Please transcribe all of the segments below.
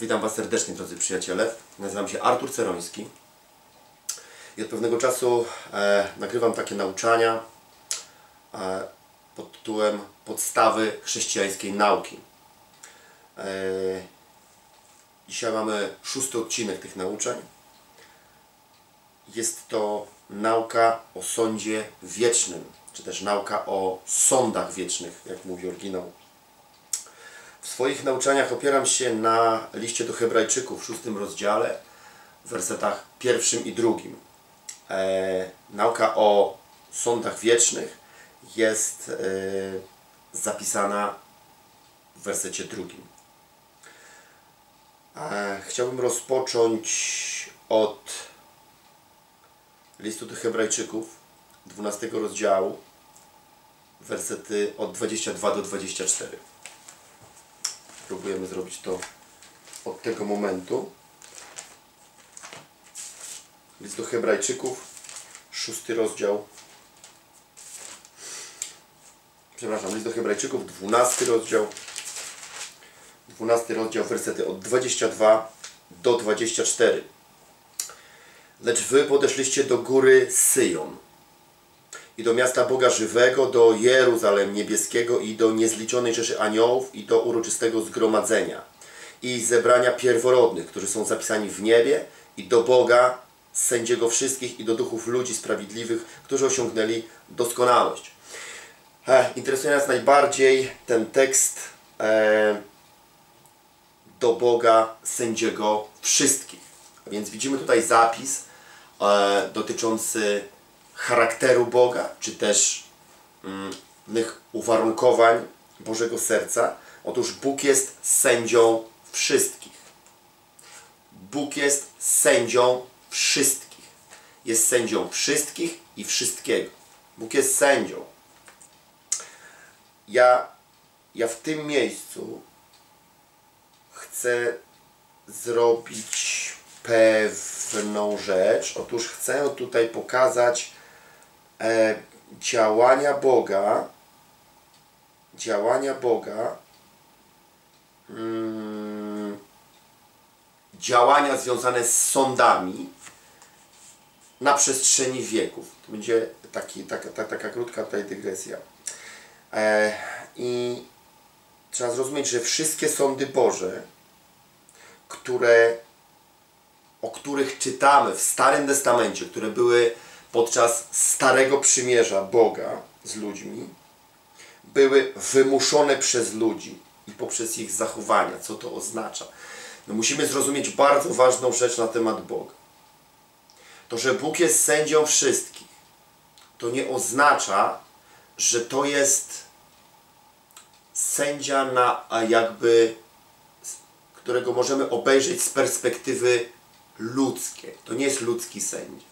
Witam Was serdecznie, drodzy przyjaciele. Nazywam się Artur Ceroński i od pewnego czasu e, nagrywam takie nauczania e, pod tytułem Podstawy chrześcijańskiej nauki. E, dzisiaj mamy szósty odcinek tych nauczeń. Jest to nauka o sądzie wiecznym, czy też nauka o sądach wiecznych, jak mówi oryginał. W swoich nauczaniach opieram się na liście do Hebrajczyków w szóstym rozdziale, w wersetach pierwszym i drugim. E, nauka o sądach wiecznych jest e, zapisana w wersecie drugim. E, chciałbym rozpocząć od listu do Hebrajczyków, 12 rozdziału, wersety od 22 do 24. Próbujemy zrobić to od tego momentu. List do Hebrajczyków, szósty rozdział. Przepraszam, list do Hebrajczyków, dwunasty rozdział. Dwunasty rozdział, wersety od 22 do 24. Lecz wy podeszliście do góry Syjon i do miasta Boga żywego, do Jeruzalem niebieskiego i do niezliczonej rzeszy aniołów i do uroczystego zgromadzenia i zebrania pierworodnych, którzy są zapisani w niebie i do Boga, sędziego wszystkich i do duchów ludzi sprawiedliwych, którzy osiągnęli doskonałość. Interesuje nas najbardziej ten tekst e, do Boga, sędziego wszystkich. A więc widzimy tutaj zapis e, dotyczący charakteru Boga, czy też innych uwarunkowań Bożego serca. Otóż Bóg jest sędzią wszystkich. Bóg jest sędzią wszystkich. Jest sędzią wszystkich i wszystkiego. Bóg jest sędzią. Ja, ja w tym miejscu chcę zrobić pewną rzecz. Otóż chcę tutaj pokazać e, działania Boga, działania Boga, mm, działania związane z sądami na przestrzeni wieków. To będzie taki, taka, taka, taka krótka tutaj dygresja. E, I trzeba zrozumieć, że wszystkie sądy Boże, które, o których czytamy w Starym Testamencie, które były podczas Starego Przymierza Boga z ludźmi, były wymuszone przez ludzi i poprzez ich zachowania. Co to oznacza? No musimy zrozumieć bardzo ważną rzecz na temat Boga. To, że Bóg jest sędzią wszystkich, to nie oznacza, że to jest sędzia na jakby, którego możemy obejrzeć z perspektywy ludzkiej. To nie jest ludzki sędzia.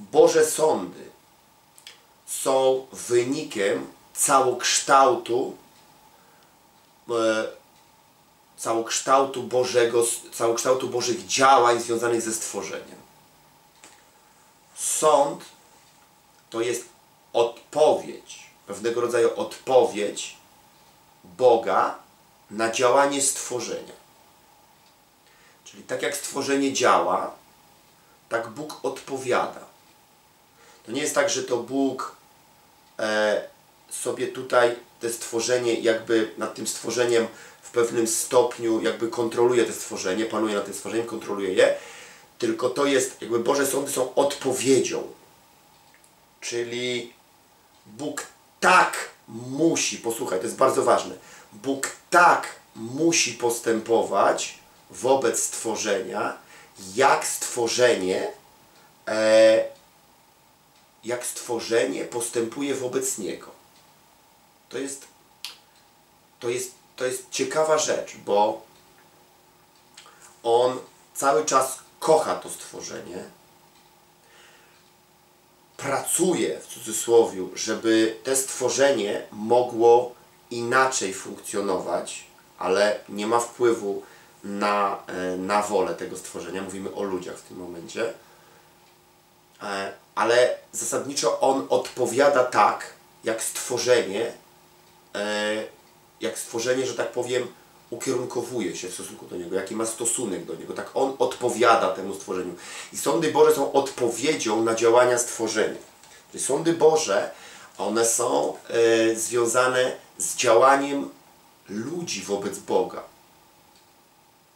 Boże sądy są wynikiem całokształtu e, całokształtu Bożego, całokształtu Bożych działań związanych ze stworzeniem. Sąd to jest odpowiedź, pewnego rodzaju odpowiedź Boga na działanie stworzenia. Czyli tak jak stworzenie działa, tak Bóg odpowiada. To nie jest tak, że to Bóg e, sobie tutaj te stworzenie, jakby nad tym stworzeniem w pewnym stopniu jakby kontroluje to stworzenie, panuje nad tym stworzeniem, kontroluje je, tylko to jest, jakby Boże sądy są odpowiedzią. Czyli Bóg tak musi, posłuchaj, to jest bardzo ważne, Bóg tak musi postępować wobec stworzenia, jak stworzenie e, jak stworzenie postępuje wobec Niego. To jest, to jest, to jest ciekawa rzecz, bo On cały czas kocha to stworzenie, pracuje w cudzysłowie, żeby to stworzenie mogło inaczej funkcjonować, ale nie ma wpływu na, e, na wolę tego stworzenia. Mówimy o ludziach w tym momencie. Ale zasadniczo on odpowiada tak, jak stworzenie, e, jak stworzenie, że tak powiem, ukierunkowuje się w stosunku do Niego, jaki ma stosunek do Niego. Tak On odpowiada temu stworzeniu. I sądy Boże są odpowiedzią na działania stworzenia. Czyli sądy Boże, one są e, związane z działaniem ludzi wobec Boga.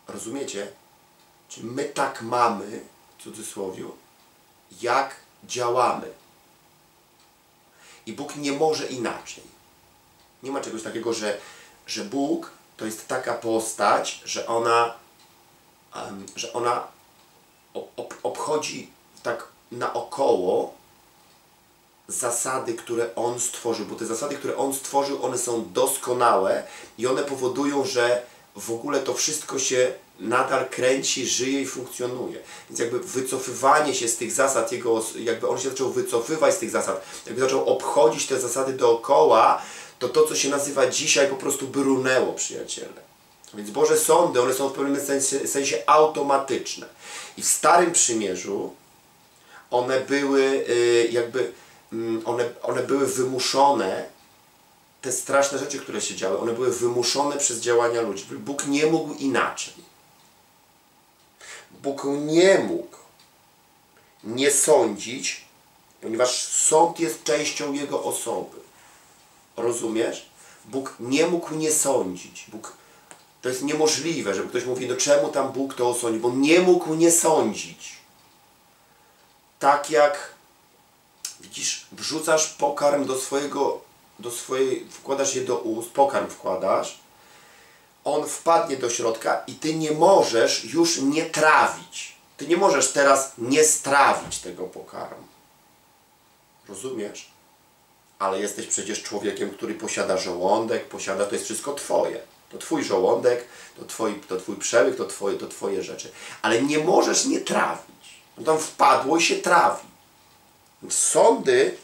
Rozumiecie? Czyli my tak mamy, w cudzysłowie, jak działamy. I Bóg nie może inaczej. Nie ma czegoś takiego, że, że Bóg to jest taka postać, że ona, um, że ona ob, obchodzi tak naokoło zasady, które On stworzył, bo te zasady, które On stworzył, one są doskonałe i one powodują, że w ogóle to wszystko się nadal kręci, żyje i funkcjonuje. Więc jakby wycofywanie się z tych zasad, jego, jakby on się zaczął wycofywać z tych zasad, jakby zaczął obchodzić te zasady dookoła, to to, co się nazywa dzisiaj, po prostu by runęło, przyjaciele. Więc Boże sądy, one są w pewnym sensie, sensie automatyczne. I w Starym Przymierzu one były y, jakby, mm, one, one były wymuszone, te straszne rzeczy, które się działy, one były wymuszone przez działania ludzi. Bóg nie mógł inaczej. Bóg nie mógł nie sądzić, ponieważ sąd jest częścią Jego osoby. Rozumiesz? Bóg nie mógł nie sądzić. Bóg, to jest niemożliwe, żeby ktoś mówi, no czemu tam Bóg to osądzi? Bo nie mógł nie sądzić. Tak jak widzisz, wrzucasz pokarm do swojego, do swojej, wkładasz je do ust, pokarm wkładasz, on wpadnie do środka i ty nie możesz już nie trawić. Ty nie możesz teraz nie strawić tego pokarmu. Rozumiesz? Ale jesteś przecież człowiekiem, który posiada żołądek, posiada, to jest wszystko twoje. To twój żołądek, to twój, to twój przełyk, to twoje, to twoje rzeczy. Ale nie możesz nie trawić. No tam wpadło i się trawi. Sądy,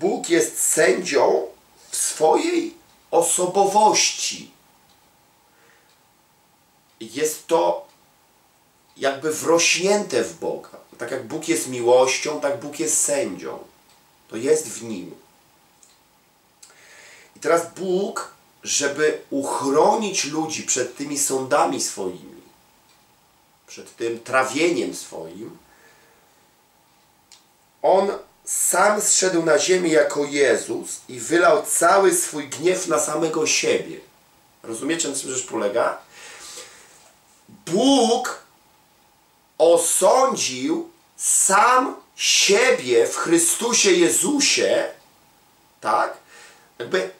Bóg jest sędzią w swojej osobowości jest to jakby wrośnięte w Boga. Tak jak Bóg jest miłością, tak Bóg jest sędzią. To jest w Nim. I teraz Bóg, żeby uchronić ludzi przed tymi sądami swoimi, przed tym trawieniem swoim, On sam zszedł na ziemię jako Jezus i wylał cały swój gniew na samego siebie. Rozumiecie, na czym rzecz polega? Bóg osądził sam siebie w Chrystusie Jezusie, tak? Jakby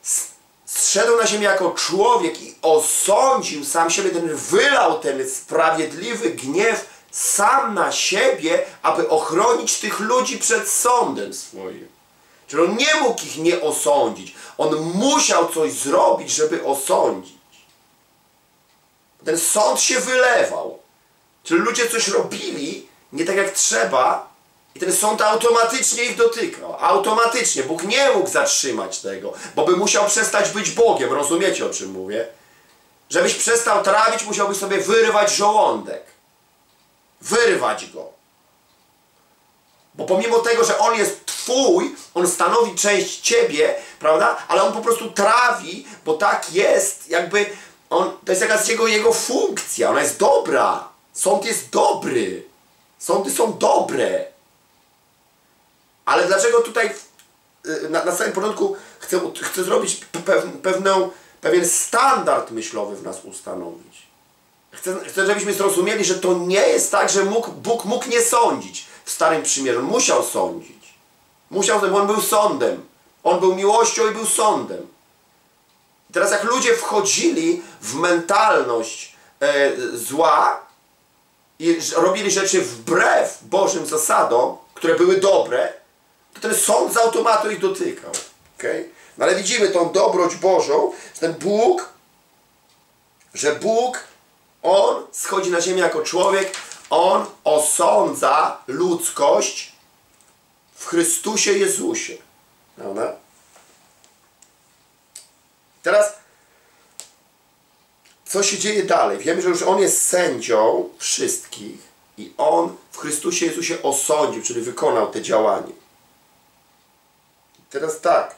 zszedł na ziemię jako człowiek i osądził sam siebie, ten wylał ten sprawiedliwy gniew sam na siebie, aby ochronić tych ludzi przed sądem swoim. Czyli on nie mógł ich nie osądzić. On musiał coś zrobić, żeby osądzić. Ten sąd się wylewał. Czyli ludzie coś robili nie tak jak trzeba i ten sąd automatycznie ich dotykał. Automatycznie. Bóg nie mógł zatrzymać tego, bo by musiał przestać być Bogiem. Rozumiecie o czym mówię? Żebyś przestał trawić, musiałbyś sobie wyrwać żołądek. Wyrwać go. Bo pomimo tego, że on jest Twój, on stanowi część Ciebie, prawda? Ale on po prostu trawi, bo tak jest, jakby on, to jest jakaś jego, jego funkcja, ona jest dobra. Sąd jest dobry. Sądy są dobre. Ale dlaczego tutaj y, na, na samym początku chcę, chcę zrobić pewną, pewien standard myślowy w nas ustanowić. Chcę, chcę, żebyśmy zrozumieli, że to nie jest tak, że mógł, Bóg mógł nie sądzić w Starym Przymierzu. Musiał sądzić. Musiał, bo On był sądem. On był miłością i był sądem. Teraz jak ludzie wchodzili w mentalność e, zła i robili rzeczy wbrew Bożym zasadom, które były dobre, to ten sąd z automatu ich dotykał. Okay? No ale widzimy tą dobroć Bożą, że ten Bóg, że Bóg, On schodzi na ziemię jako człowiek, On osądza ludzkość w Chrystusie Jezusie. Prawda? Teraz, co się dzieje dalej? Wiemy, że już On jest sędzią wszystkich i On w Chrystusie Jezusie osądził, czyli wykonał te działanie. Teraz tak.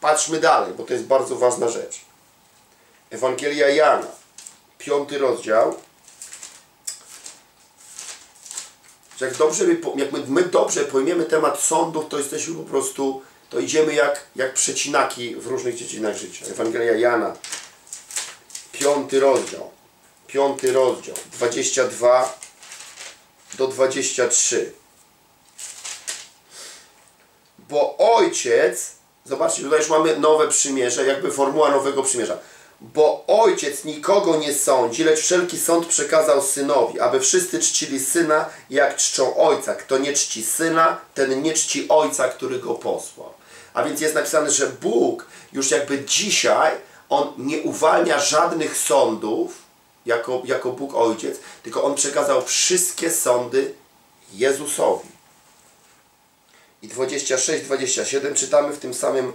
Patrzmy dalej, bo to jest bardzo ważna rzecz. Ewangelia Jana, piąty rozdział. Jak, dobrze jak my dobrze pojmiemy temat sądów, to jesteśmy po prostu, to idziemy jak, jak przecinaki w różnych dziedzinach życia. Ewangelia Jana, piąty rozdział. Piąty rozdział, 22 do 23. Bo ojciec, zobaczcie, tutaj już mamy nowe przymierze, jakby formuła nowego przymierza. Bo ojciec nikogo nie sądzi, lecz wszelki sąd przekazał synowi, aby wszyscy czcili syna, jak czczą ojca. Kto nie czci syna, ten nie czci ojca, który go posłał. A więc jest napisane, że Bóg już jakby dzisiaj, on nie uwalnia żadnych sądów, jako, jako Bóg Ojciec, tylko On przekazał wszystkie sądy Jezusowi. I 26-27 czytamy w tym samym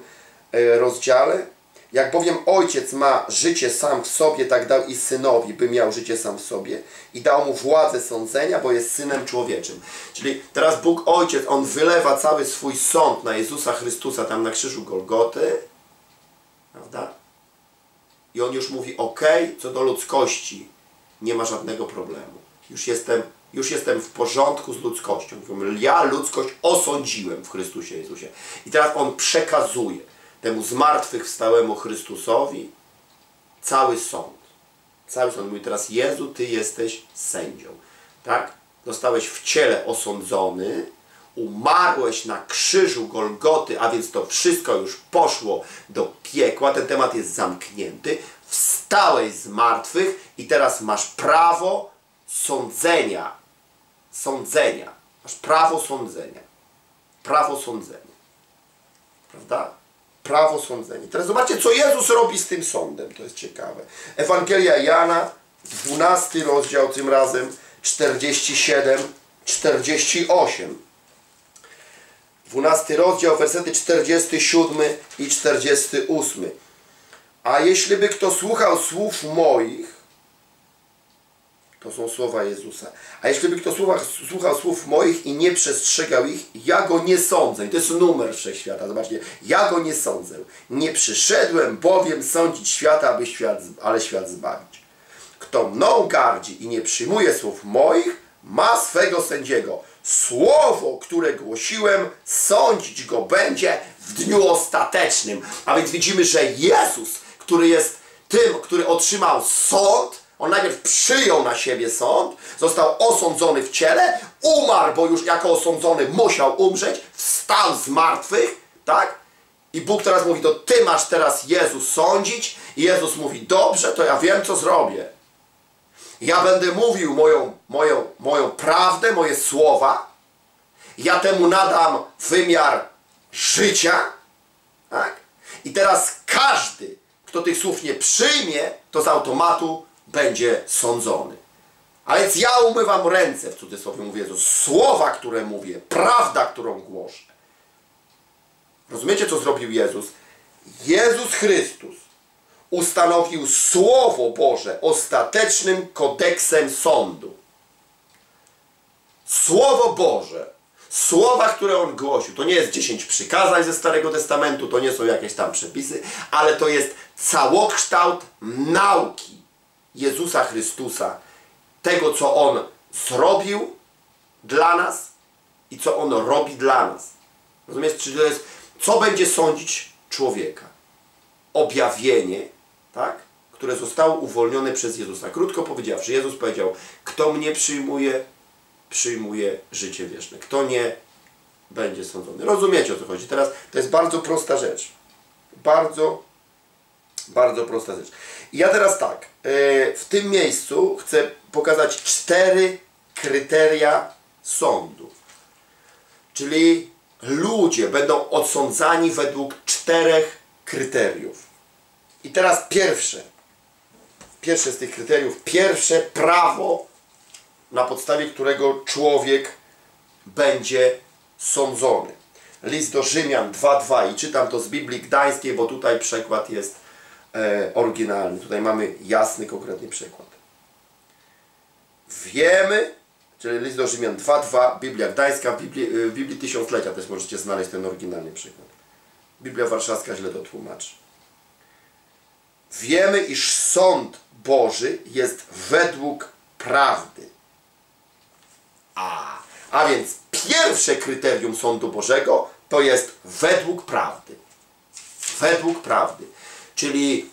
e, rozdziale. Jak bowiem Ojciec ma życie sam w sobie, tak dał i Synowi, by miał życie sam w sobie i dał mu władzę sądzenia, bo jest Synem człowieczym. Czyli teraz Bóg Ojciec, On wylewa cały swój sąd na Jezusa Chrystusa tam na krzyżu Golgoty, prawda? I on już mówi, ok, co do ludzkości, nie ma żadnego problemu. Już jestem, już jestem w porządku z ludzkością. Ja ludzkość osądziłem w Chrystusie Jezusie. I teraz on przekazuje temu zmartwychwstałemu Chrystusowi cały sąd. Cały sąd. Mówi teraz, Jezu, Ty jesteś sędzią. Tak? Zostałeś w ciele osądzony, umarłeś na krzyżu Golgoty, a więc to wszystko już poszło do piekła, ten temat jest zamknięty, wstałeś z martwych i teraz masz prawo sądzenia. Sądzenia. Masz prawo sądzenia. Prawo sądzenia. Prawda? Prawo sądzenia. Teraz zobaczcie, co Jezus robi z tym sądem. To jest ciekawe. Ewangelia Jana, 12 rozdział tym razem, 47, 48. 12 rozdział, wersety 47 i 48. A jeśli by kto słuchał słów moich, to są słowa Jezusa. A jeśli by kto słuchał, słuchał słów moich i nie przestrzegał ich, ja go nie sądzę. I to jest numer wszechświata. Zobaczcie, ja go nie sądzę. Nie przyszedłem bowiem sądzić świata, aby świat, ale świat zbawić. Kto mną gardzi i nie przyjmuje słów moich, ma swego sędziego. Słowo, które głosiłem, sądzić go będzie w dniu ostatecznym. A więc widzimy, że Jezus, który jest tym, który otrzymał sąd, on najpierw przyjął na siebie sąd, został osądzony w ciele, umarł, bo już jako osądzony musiał umrzeć, wstał z martwych, tak? I Bóg teraz mówi, to ty masz teraz Jezus sądzić. I Jezus mówi, dobrze, to ja wiem, co zrobię. Ja będę mówił moją, moją, moją prawdę, moje słowa. Ja temu nadam wymiar życia. Tak? I teraz każdy, kto tych słów nie przyjmie, to z automatu będzie sądzony. A więc ja umywam ręce, w cudzysłowie mówię Jezus, słowa, które mówię, prawda, którą głoszę. Rozumiecie, co zrobił Jezus? Jezus Chrystus ustanowił Słowo Boże ostatecznym kodeksem sądu. Słowo Boże, słowa, które On głosił, to nie jest dziesięć przykazań ze Starego Testamentu, to nie są jakieś tam przepisy, ale to jest całokształt nauki Jezusa Chrystusa, tego, co On zrobił dla nas i co On robi dla nas. Rozumiesz? Czyli to jest, co będzie sądzić człowieka? Objawienie, tak? które zostało uwolnione przez Jezusa. Krótko powiedziawszy, Jezus powiedział, kto mnie przyjmuje, przyjmuje życie wieczne. Kto nie, będzie sądzony. Rozumiecie o co chodzi? Teraz to jest bardzo prosta rzecz. Bardzo, bardzo prosta rzecz. I ja teraz tak, e, w tym miejscu chcę pokazać cztery kryteria sądu. Czyli ludzie będą odsądzani według czterech kryteriów. I teraz pierwsze, pierwsze z tych kryteriów, pierwsze prawo, na podstawie którego człowiek będzie sądzony. List do Rzymian 2.2 i czytam to z Biblii Gdańskiej, bo tutaj przekład jest oryginalny. Tutaj mamy jasny, konkretny przekład. Wiemy, czyli list do Rzymian 2.2, Biblia Gdańska, w Biblii, w Biblii Tysiąclecia też możecie znaleźć ten oryginalny przykład. Biblia Warszawska źle to tłumaczy. Wiemy, iż sąd Boży jest według prawdy. A, a więc pierwsze kryterium sądu Bożego to jest według prawdy. Według prawdy. Czyli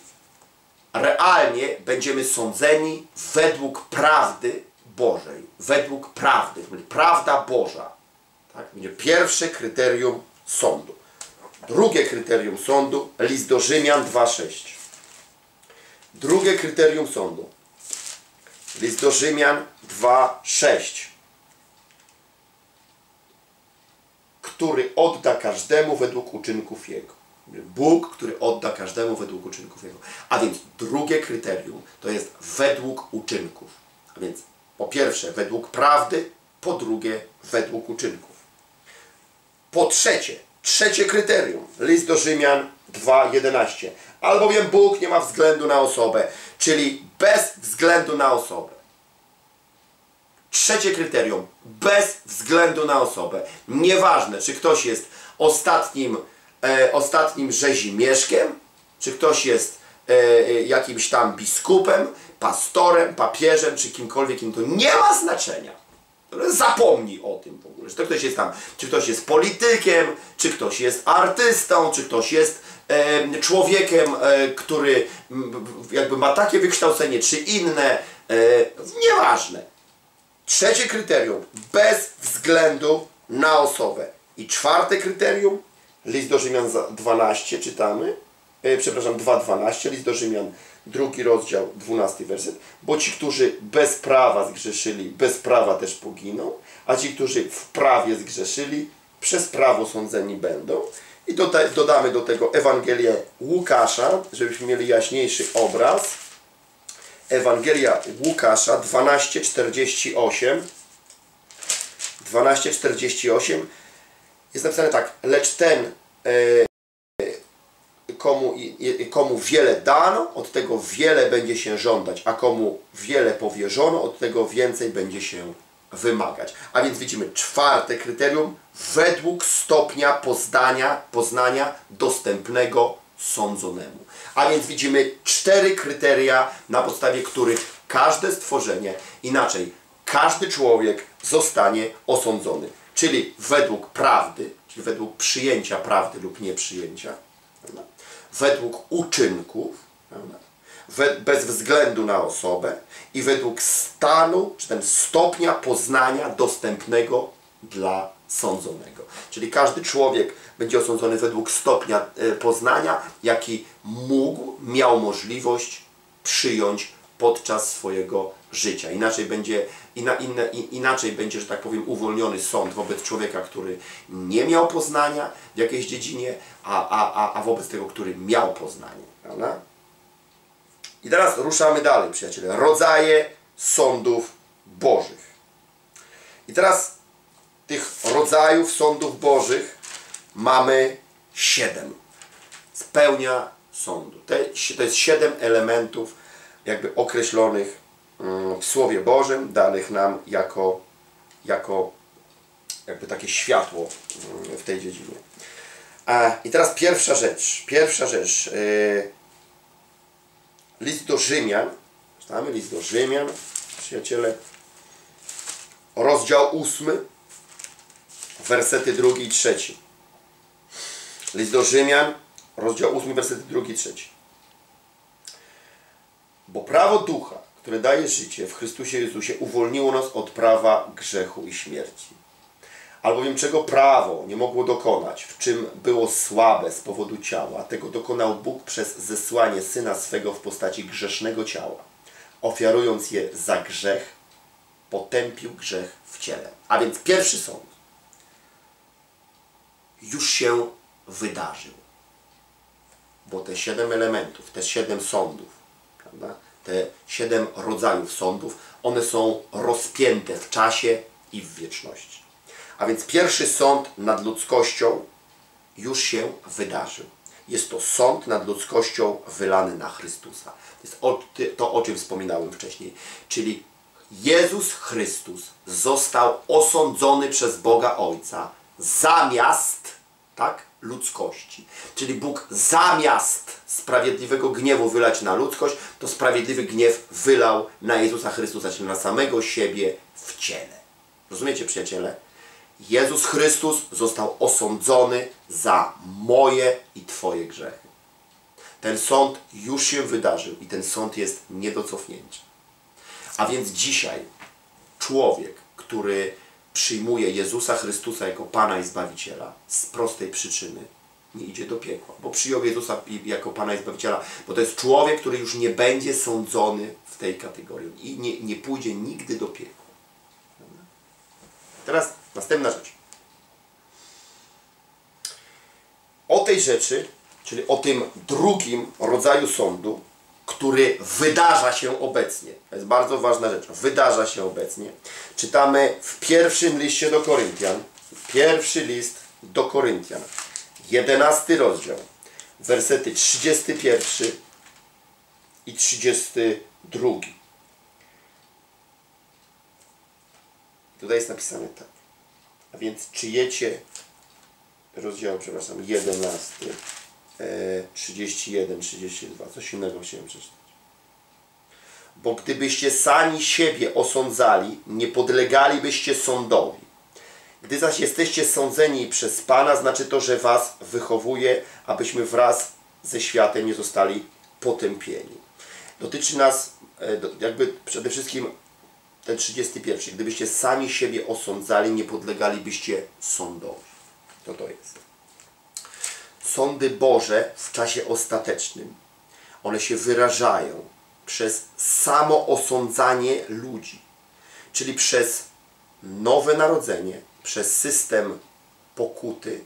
realnie będziemy sądzeni według prawdy Bożej. Według prawdy. Prawda Boża. Tak? Będzie pierwsze kryterium sądu. Drugie kryterium sądu, list do Rzymian 2,6. Drugie kryterium sądu, list do Rzymian 2,6. Który odda każdemu według uczynków Jego. Bóg, który odda każdemu według uczynków Jego. A więc drugie kryterium to jest według uczynków. A więc po pierwsze według prawdy, po drugie według uczynków. Po trzecie, trzecie kryterium, list do Rzymian 2:11. Albowiem Bóg nie ma względu na osobę, czyli bez względu na osobę. Trzecie kryterium, bez względu na osobę. Nieważne, czy ktoś jest ostatnim, e, ostatnim rzezimieszkiem, czy ktoś jest e, jakimś tam biskupem, pastorem, papieżem, czy kimkolwiek innym, to nie ma znaczenia. Zapomnij o tym w ogóle, czy to ktoś jest tam, czy ktoś jest politykiem, czy ktoś jest artystą, czy ktoś jest e, człowiekiem, e, który m, jakby ma takie wykształcenie, czy inne, e, nieważne. Trzecie kryterium, bez względu na osobę. I czwarte kryterium, list do Rzymian 12 czytamy, e, przepraszam, 2.12, list do Rzymian, drugi rozdział, 12 werset. Bo ci, którzy bez prawa zgrzeszyli, bez prawa też poginą, a ci, którzy w prawie zgrzeszyli, przez prawo sądzeni będą. I doda dodamy do tego Ewangelię Łukasza, żebyśmy mieli jaśniejszy obraz. Ewangelia Łukasza 12:48. 12:48 jest napisane tak, lecz ten komu, i- komu wiele dano, od tego wiele będzie się żądać, a komu wiele powierzono, od tego więcej będzie się wymagać. A więc widzimy czwarte kryterium według stopnia poznania, poznania dostępnego sądzonemu. A więc widzimy cztery kryteria, na podstawie których każde stworzenie, inaczej każdy człowiek zostanie osądzony. Czyli według prawdy, czyli według przyjęcia prawdy lub nieprzyjęcia, prawda? według uczynków, prawda? Bez względu na osobę i według stanu, czy ten stopnia poznania dostępnego dla sądzonego. Czyli każdy człowiek będzie osądzony według stopnia e, poznania, jaki mógł, miał możliwość przyjąć podczas swojego życia. Inaczej będzie, ina, inne, i- inaczej będzie, że tak powiem, uwolniony sąd wobec człowieka, który nie miał poznania w jakiejś dziedzinie, a, a, a, a wobec tego, który miał poznanie. Prawda? I teraz ruszamy dalej, przyjaciele. Rodzaje sądów bożych. I teraz tych rodzajów sądów bożych mamy siedem. Spełnia sądu. Te, to jest siedem elementów jakby określonych w Słowie Bożym, danych nam jako, jako jakby takie światło mm, w tej dziedzinie. A, I teraz pierwsza rzecz. Pierwsza rzecz. Yy, list do Rzymian. Czytamy list do Rzymian, przyjaciele. Rozdział ósmy, wersety drugi i trzeci. List do Rzymian, rozdział ósmy, wersety drugi i trzeci. Bo prawo ducha, które daje życie w Chrystusie Jezusie, uwolniło nas od prawa grzechu i śmierci. Albowiem czego prawo nie mogło dokonać, w czym było słabe z powodu ciała, tego dokonał Bóg przez zesłanie Syna swego w postaci grzesznego ciała, ofiarując je za grzech, potępił grzech w ciele. A więc pierwszy sąd już się wydarzył. Bo te siedem elementów, te siedem sądów, prawda? Te siedem rodzajów sądów, one są rozpięte w czasie i w wieczności. A więc pierwszy sąd nad ludzkością już się wydarzył. Jest to sąd nad ludzkością wylany na Chrystusa. To jest to, o czym wspominałem wcześniej. Czyli Jezus Chrystus został osądzony przez Boga Ojca zamiast tak? Ludzkości. Czyli Bóg zamiast sprawiedliwego gniewu wylać na ludzkość, to sprawiedliwy gniew wylał na Jezusa Chrystusa, czyli na samego siebie w ciele. Rozumiecie, przyjaciele? Jezus Chrystus został osądzony za moje i Twoje grzechy. Ten sąd już się wydarzył i ten sąd jest nie do cofnięcia. A więc dzisiaj człowiek, który przyjmuje Jezusa Chrystusa jako Pana i Zbawiciela z prostej przyczyny, nie idzie do piekła, bo przyjął Jezusa jako Pana i Zbawiciela, bo to jest człowiek, który już nie będzie sądzony w tej kategorii i nie, nie pójdzie nigdy do piekła. Teraz następna rzecz. O tej rzeczy, czyli o tym drugim rodzaju sądu, który wydarza się obecnie. To jest bardzo ważna rzecz. Wydarza się obecnie. Czytamy w pierwszym liście do Koryntian. Pierwszy list do Koryntian. Jedenasty rozdział. Wersety 31 i 32. Tutaj jest napisane tak. A więc czyjecie rozdział, przepraszam, 11, e, 31, 32, coś innego chciałem przeczytać. Bo gdybyście sami siebie osądzali, nie podlegalibyście sądowi. Gdy zaś jesteście sądzeni przez Pana, znaczy to, że was wychowuje, abyśmy wraz ze światem nie zostali potępieni. Dotyczy nas e, jakby przede wszystkim ten 31. Gdybyście sami siebie osądzali, nie podlegalibyście sądowi. To to jest. Sądy Boże w czasie ostatecznym, one się wyrażają przez samo osądzanie ludzi, czyli przez nowe narodzenie, przez system pokuty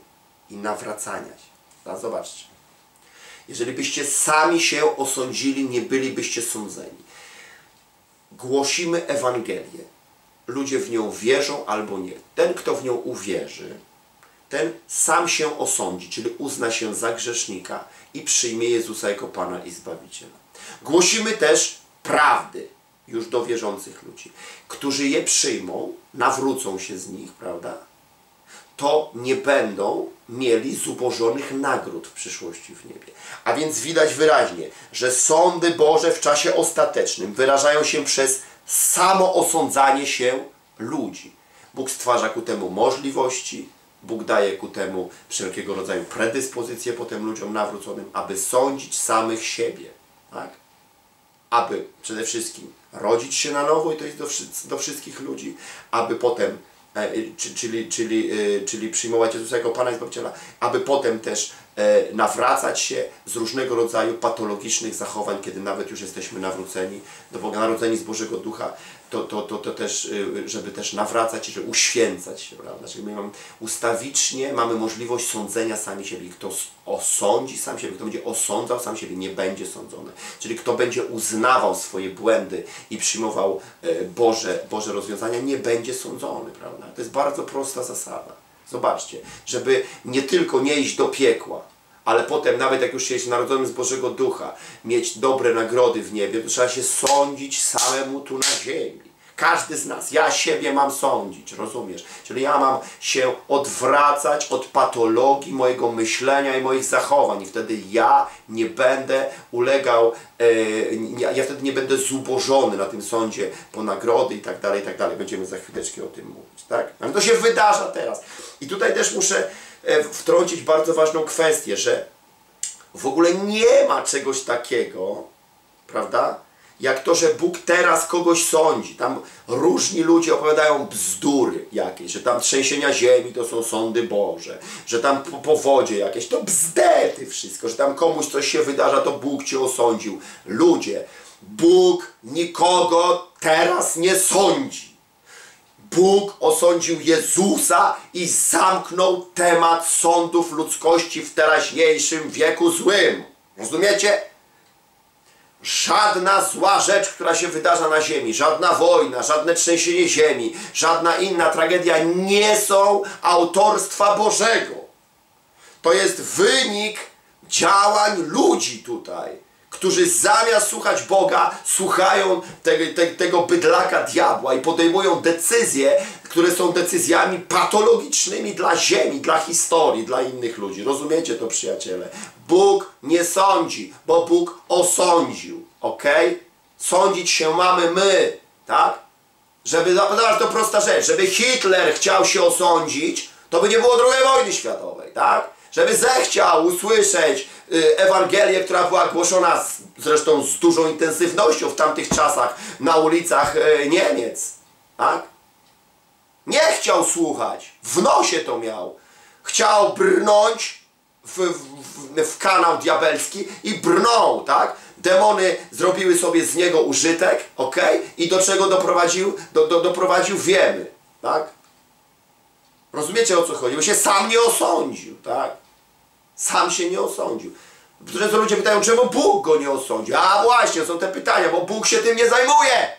i nawracania się. A zobaczcie. Jeżeli byście sami się osądzili, nie bylibyście sądzeni. Głosimy Ewangelię. Ludzie w nią wierzą albo nie. Ten, kto w nią uwierzy, ten sam się osądzi, czyli uzna się za grzesznika i przyjmie Jezusa jako Pana i Zbawiciela. Głosimy też prawdy już do wierzących ludzi, którzy je przyjmą, nawrócą się z nich, prawda? To nie będą mieli zubożonych nagród w przyszłości w niebie. A więc widać wyraźnie, że sądy Boże w czasie ostatecznym wyrażają się przez samo osądzanie się ludzi. Bóg stwarza ku temu możliwości, Bóg daje ku temu wszelkiego rodzaju predyspozycje potem ludziom nawróconym, aby sądzić samych siebie. Tak? Aby przede wszystkim rodzić się na nowo, i to jest do, do wszystkich ludzi, aby potem, e, czyli, czyli, e, czyli przyjmować Jezusa jako Pana i Zbawiciela, aby potem też e, nawracać się z różnego rodzaju patologicznych zachowań, kiedy nawet już jesteśmy nawróceni do Boga, narodzeni z Bożego Ducha, to, to, to, to też, y, żeby też nawracać żeby uświęcać się, prawda? Czyli my mamy ustawicznie mamy możliwość sądzenia sami siebie. Kto osądzi sam siebie, kto będzie osądzał sam siebie, nie będzie sądzony. Czyli kto będzie uznawał swoje błędy i przyjmował e, Boże, Boże rozwiązania, nie będzie sądzony, prawda? To jest bardzo prosta zasada. Zobaczcie, żeby nie tylko nie iść do piekła, ale potem nawet jak już się jest narodzonym z Bożego Ducha, mieć dobre nagrody w niebie, to trzeba się sądzić samemu tu na ziemi. Każdy z nas, ja siebie mam sądzić, rozumiesz? Czyli ja mam się odwracać od patologii mojego myślenia i moich zachowań i wtedy ja nie będę ulegał, e, ja, ja, wtedy nie będę zubożony na tym sądzie po nagrody i tak dalej, i tak dalej. Będziemy za chwileczkę o tym mówić, tak? Ale to się wydarza teraz. I tutaj też muszę wtrącić bardzo ważną kwestię, że w ogóle nie ma czegoś takiego, prawda? Jak to, że Bóg teraz kogoś sądzi. Tam różni ludzie opowiadają bzdury jakieś, że tam trzęsienia ziemi to są sądy Boże, że tam powodzie jakieś, to bzdety wszystko, że tam komuś coś się wydarza, to Bóg cię osądził. Ludzie, Bóg nikogo teraz nie sądzi. Bóg osądził Jezusa i zamknął temat sądów ludzkości w teraźniejszym wieku złym. Rozumiecie? Żadna zła rzecz, która się wydarza na ziemi, żadna wojna, żadne trzęsienie ziemi, żadna inna tragedia nie są autorstwa Bożego. To jest wynik działań ludzi tutaj którzy zamiast słuchać Boga, słuchają te, te, tego bydlaka diabła i podejmują decyzje, które są decyzjami patologicznymi dla ziemi, dla historii, dla innych ludzi. Rozumiecie to, przyjaciele? Bóg nie sądzi, bo Bóg osądził. Ok? Sądzić się mamy my, tak? Żeby, zobacz, to prosta rzecz, żeby Hitler chciał się osądzić, to by nie było II wojny światowej, tak? Żeby zechciał usłyszeć y, Ewangelię, która była głoszona z, zresztą z dużą intensywnością w tamtych czasach na ulicach y, Niemiec, tak? Nie chciał słuchać, w nosie to miał. Chciał brnąć w, w, w kanał diabelski i brnął, tak? Demony zrobiły sobie z niego użytek, ok? I do czego doprowadził? Do, do, doprowadził, wiemy, tak? Rozumiecie o co chodzi? Bo się sam nie osądził, tak? Sam się nie osądził. Często ludzie pytają, czemu Bóg go nie osądził? A właśnie, są te pytania, bo Bóg się tym nie zajmuje.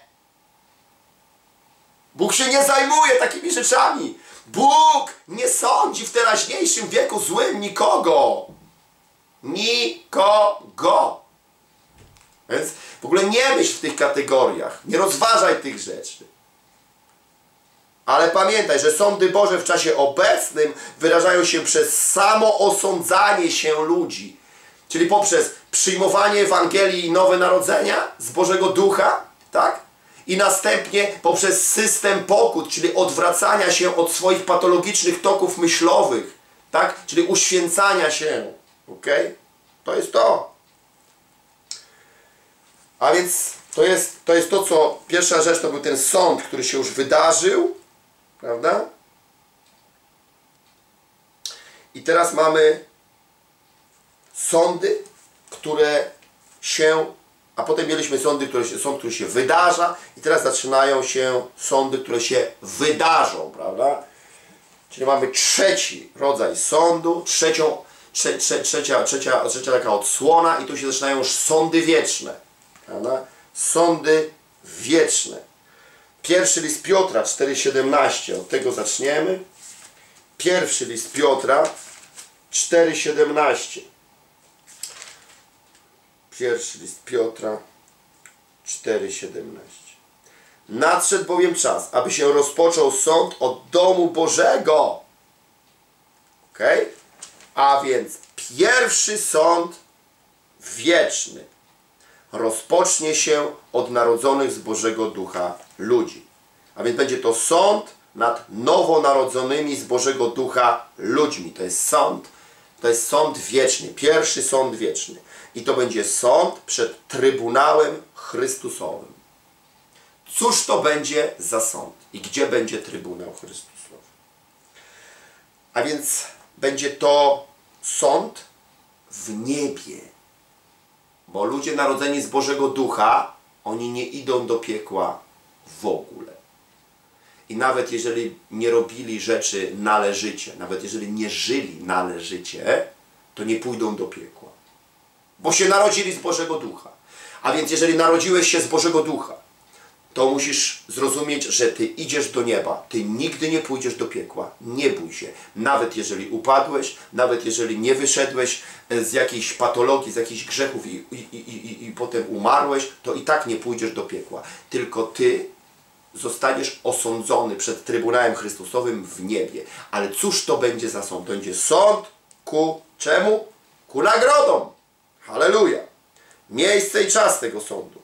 Bóg się nie zajmuje takimi rzeczami. Bóg nie sądzi w teraźniejszym wieku złym nikogo. Nikogo. Więc w ogóle nie myśl w tych kategoriach. Nie rozważaj tych rzeczy. Ale pamiętaj, że sądy Boże w czasie obecnym wyrażają się przez samo osądzanie się ludzi. Czyli poprzez przyjmowanie Ewangelii i nowe narodzenia z Bożego Ducha, tak? I następnie poprzez system pokut, czyli odwracania się od swoich patologicznych toków myślowych, tak? Czyli uświęcania się. Ok? To jest to. A więc to jest, to jest to, co pierwsza rzecz to był ten sąd, który się już wydarzył, prawda? I teraz mamy sądy, które się, a potem mieliśmy sądy, które się, sąd, który się wydarza i teraz zaczynają się sądy, które się wydarzą, prawda? Czyli mamy trzeci rodzaj sądu, trzecią, trze, trze, trzecia, trzecia, trzecia taka odsłona i tu się zaczynają już sądy wieczne. Prawda? Sądy wieczne. Pierwszy list Piotra 4,17. Od tego zaczniemy. Pierwszy list Piotra 4,17. Pierwszy list Piotra 4,17. Nadszedł bowiem czas, aby się rozpoczął sąd od domu Bożego. Ok? A więc pierwszy sąd wieczny rozpocznie się od narodzonych z Bożego Ducha ludzi. A więc będzie to sąd nad nowonarodzonymi z Bożego Ducha ludźmi. To jest sąd, to jest sąd wieczny, pierwszy sąd wieczny. I to będzie sąd przed Trybunałem Chrystusowym. Cóż to będzie za sąd i gdzie będzie Trybunał Chrystusowy? A więc będzie to sąd w niebie. Bo ludzie narodzeni z Bożego Ducha, oni nie idą do piekła w ogóle. I nawet jeżeli nie robili rzeczy należycie, nawet jeżeli nie żyli należycie, to nie pójdą do piekła. Bo się narodzili z Bożego Ducha. A więc jeżeli narodziłeś się z Bożego Ducha, to musisz zrozumieć, że Ty idziesz do nieba. Ty nigdy nie pójdziesz do piekła. Nie bój się. Nawet jeżeli upadłeś, nawet jeżeli nie wyszedłeś e, z jakiejś patologii, z jakichś grzechów i, i, i, i, potem umarłeś, to i tak nie pójdziesz do piekła. Tylko Ty zostaniesz osądzony przed Trybunałem Chrystusowym w niebie. Ale cóż to będzie za sąd? To będzie sąd ku czemu? Ku nagrodom. Halleluja. Miejsce i czas tego sądu.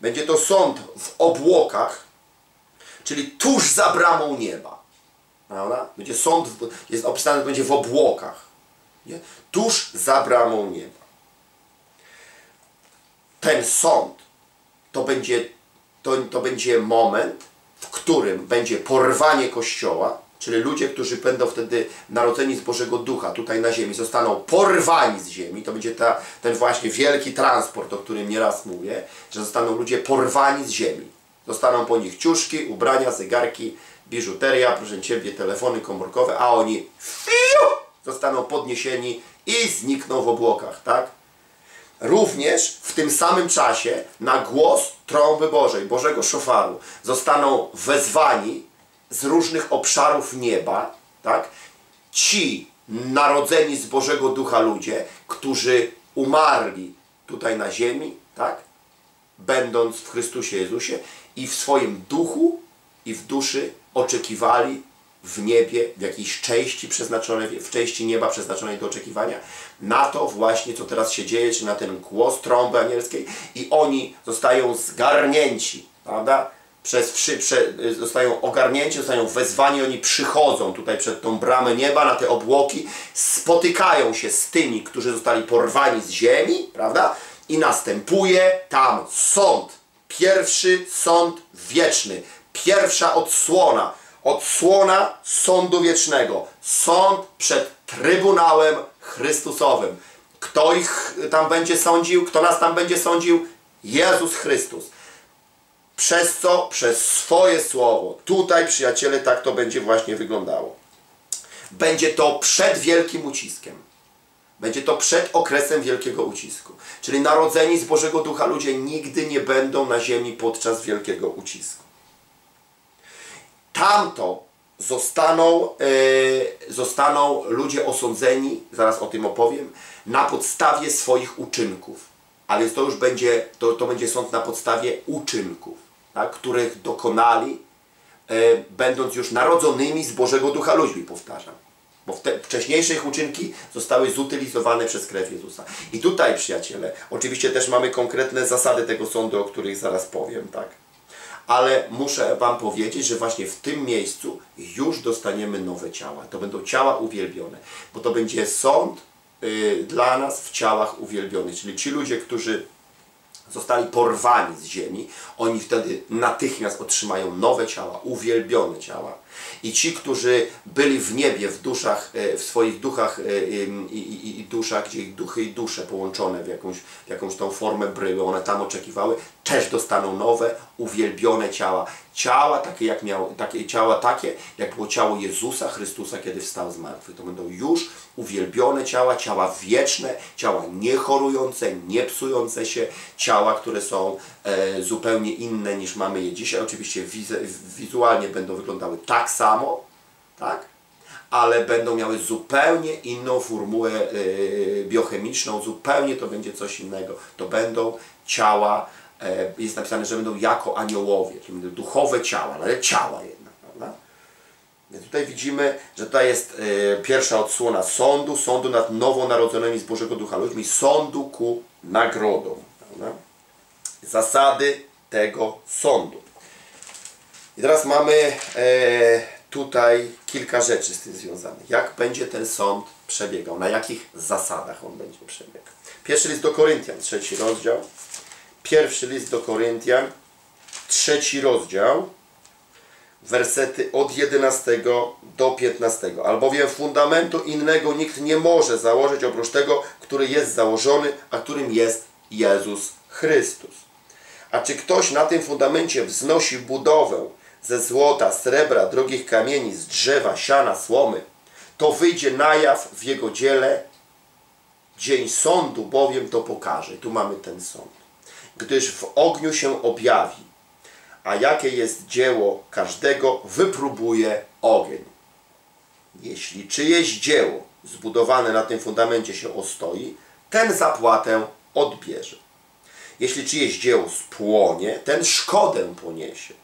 Będzie to sąd w obłokach, czyli tuż za bramą nieba. Prawda? Będzie sąd, jest opisane, będzie w obłokach. Nie? Tuż za bramą nieba. Ten sąd to będzie, to, to będzie moment, w którym będzie porwanie Kościoła, czyli ludzie, którzy będą wtedy narodzeni z Bożego Ducha tutaj na ziemi, zostaną porwani z ziemi. To będzie ta, ten właśnie wielki transport, o którym nieraz mówię, że zostaną ludzie porwani z ziemi. Zostaną po nich ciuszki, ubrania, zegarki, biżuteria, proszę Ciebie, telefony komórkowe, a oni fiu, zostaną podniesieni i znikną w obłokach, tak? Również w tym samym czasie na głos trąby Bożej, Bożego szofaru, zostaną wezwani z różnych obszarów nieba, tak? Ci narodzeni z Bożego Ducha ludzie, którzy umarli tutaj na ziemi, tak? Będąc w Chrystusie Jezusie i w swoim duchu i w duszy oczekiwali w niebie, w jakiejś części przeznaczonej, w części nieba przeznaczonej do oczekiwania, na to właśnie, co teraz się dzieje, czy na ten głos trąby anielskiej i oni zostają zgarnięci, prawda? Przez, przy, prze, zostają ogarnięci, zostają wezwani, oni przychodzą tutaj przed tą bramę nieba, na te obłoki, spotykają się z tymi, którzy zostali porwani z ziemi, prawda? I następuje tam sąd. Pierwszy sąd wieczny. Pierwsza odsłona odsłona sądu wiecznego. Sąd przed Trybunałem Chrystusowym. Kto ich tam będzie sądził? Kto nas tam będzie sądził? Jezus Chrystus. Przez co? Przez swoje słowo. Tutaj, przyjaciele, tak to będzie właśnie wyglądało. Będzie to przed wielkim uciskiem. Będzie to przed okresem wielkiego ucisku. Czyli narodzeni z Bożego Ducha ludzie nigdy nie będą na ziemi podczas wielkiego ucisku tamto zostaną, e, zostaną ludzie osądzeni, zaraz o tym opowiem, na podstawie swoich uczynków. A więc to już będzie, to, to będzie sąd na podstawie uczynków, tak, których dokonali, e, będąc już narodzonymi z Bożego Ducha ludźmi, powtarzam. Bo te wcześniejsze ich uczynki zostały zutylizowane przez krew Jezusa. I tutaj, przyjaciele, oczywiście też mamy konkretne zasady tego sądu, o których zaraz powiem, tak? ale muszę Wam powiedzieć, że właśnie w tym miejscu już dostaniemy nowe ciała. To będą ciała uwielbione, bo to będzie sąd y, dla nas w ciałach uwielbionych, czyli ci ludzie, którzy zostali porwani z ziemi, oni wtedy natychmiast otrzymają nowe ciała, uwielbione ciała. I ci, którzy byli w niebie, w duszach, e, w swoich duchach e, i, i, i duszach, gdzie ich duchy i dusze połączone w jakąś, w jakąś tą formę bryły, one tam oczekiwały, też dostaną nowe, uwielbione ciała. Ciała takie, jak miał, takie, ciała takie, jak było ciało Jezusa Chrystusa, kiedy wstał z martwych. To będą już uwielbione ciała, ciała wieczne, ciała niechorujące, nie psujące się, ciała, które są e, zupełnie inne niż mamy je dzisiaj. Oczywiście wizualnie będą wyglądały tak samo, tak? ale będą miały zupełnie inną formułę e, biochemiczną, zupełnie to będzie coś innego. To będą ciała, jest napisane, że będą jako aniołowie, czyli będą duchowe ciała, ale ciała jednak, prawda? Więc tutaj widzimy, że to jest e, pierwsza odsłona sądu, sądu nad nowonarodzonymi z Bożego Ducha ludźmi, sądu ku nagrodom. Prawda? Zasady tego sądu. I teraz mamy e, tutaj kilka rzeczy z tym związanych. Jak będzie ten sąd przebiegał? Na jakich zasadach on będzie przebiegał? Pierwszy list do Koryntian, trzeci rozdział. Pierwszy list do Koryntian, trzeci rozdział wersety od 11 do 15. Albowiem fundamentu innego nikt nie może założyć oprócz tego, który jest założony, a którym jest Jezus Chrystus. A czy ktoś na tym fundamencie wznosi budowę ze złota, srebra, drogich kamieni, z drzewa, siana, słomy, to wyjdzie na jaw w jego dziele. Dzień sądu bowiem to pokaże. Tu mamy ten sąd. Gdyż w ogniu się objawi a jakie jest dzieło każdego, wypróbuje ogień. Jeśli czyjeś dzieło zbudowane na tym fundamencie się ostoi, ten zapłatę odbierze. Jeśli czyjeś dzieło spłonie, ten szkodę poniesie.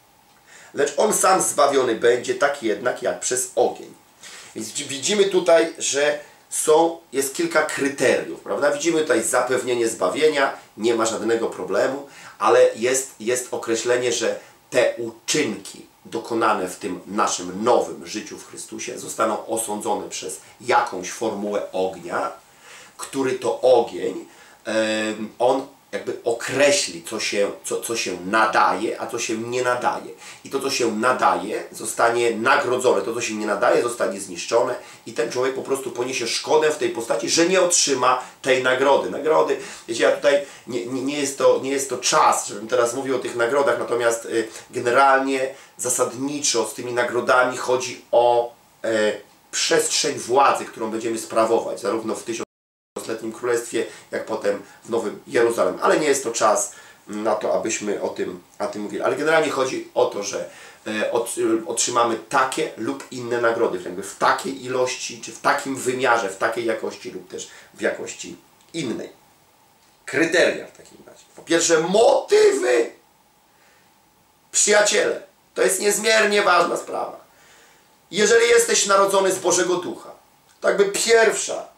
Lecz on sam zbawiony będzie tak jednak jak przez ogień. Więc widzimy tutaj, że są, jest kilka kryteriów, prawda? Widzimy tutaj zapewnienie zbawienia, nie ma żadnego problemu, ale jest, jest określenie, że te uczynki dokonane w tym naszym nowym życiu w Chrystusie zostaną osądzone przez jakąś formułę ognia, który to ogień, on jakby określi, co się, co, co się nadaje, a co się nie nadaje. I to, co się nadaje, zostanie nagrodzone, to, co się nie nadaje, zostanie zniszczone i ten człowiek po prostu poniesie szkodę w tej postaci, że nie otrzyma tej nagrody. Nagrody, wiecie, ja tutaj nie, nie, nie jest, to, nie jest to czas, żebym teraz mówił o tych nagrodach, natomiast y, generalnie, zasadniczo z tymi nagrodami chodzi o y, przestrzeń władzy, którą będziemy sprawować, zarówno w 1000 ostatnim królestwie, jak potem w Nowym Jeruzalem. Ale nie jest to czas na to, abyśmy o tym, o tym mówili. Ale generalnie chodzi o to, że e, e, otrzymamy takie lub inne nagrody, w takiej ilości, czy w takim wymiarze, w takiej jakości lub też w jakości innej. Kryteria w takim razie. Po pierwsze, motywy. Przyjaciele, to jest niezmiernie ważna sprawa. Jeżeli jesteś narodzony z Bożego Ducha, tak by pierwsza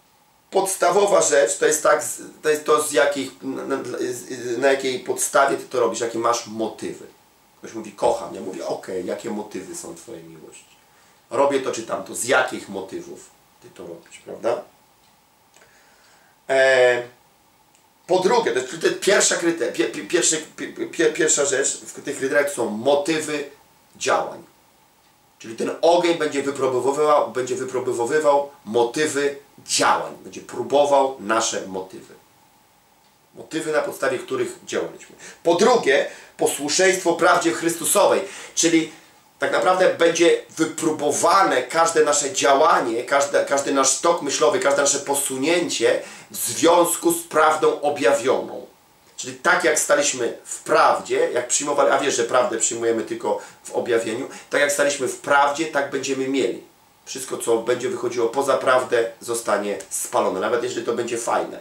podstawowa rzecz to jest tak, to jest to z jakich, na, na, jakiej podstawie ty to robisz, jakie masz motywy. Ktoś mówi kocham, ja mówię okej, jakie motywy są Twoje miłości. Robię to czy tamto, z jakich motywów ty to robisz, prawda? E, po drugie, to jest, to jest pierwsza, kryter, pier, pierwszy, pier, pierwsza rzecz w tych kryteriach to są motywy działań. Czyli ten ogień będzie wypróbowywał, będzie wypróbowywał motywy działań, będzie próbował nasze motywy. Motywy, na podstawie których działaliśmy. Po drugie, posłuszeństwo prawdzie Chrystusowej, czyli tak naprawdę będzie wypróbowane każde nasze działanie, każde, każdy nasz tok myślowy, każde nasze posunięcie w związku z prawdą objawioną. Czyli tak jak staliśmy w prawdzie, jak przyjmowali, a wiesz, że prawdę przyjmujemy tylko w objawieniu, tak jak staliśmy w prawdzie, tak będziemy mieli. Wszystko, co będzie wychodziło poza prawdę, zostanie spalone. Nawet jeżeli to będzie fajne.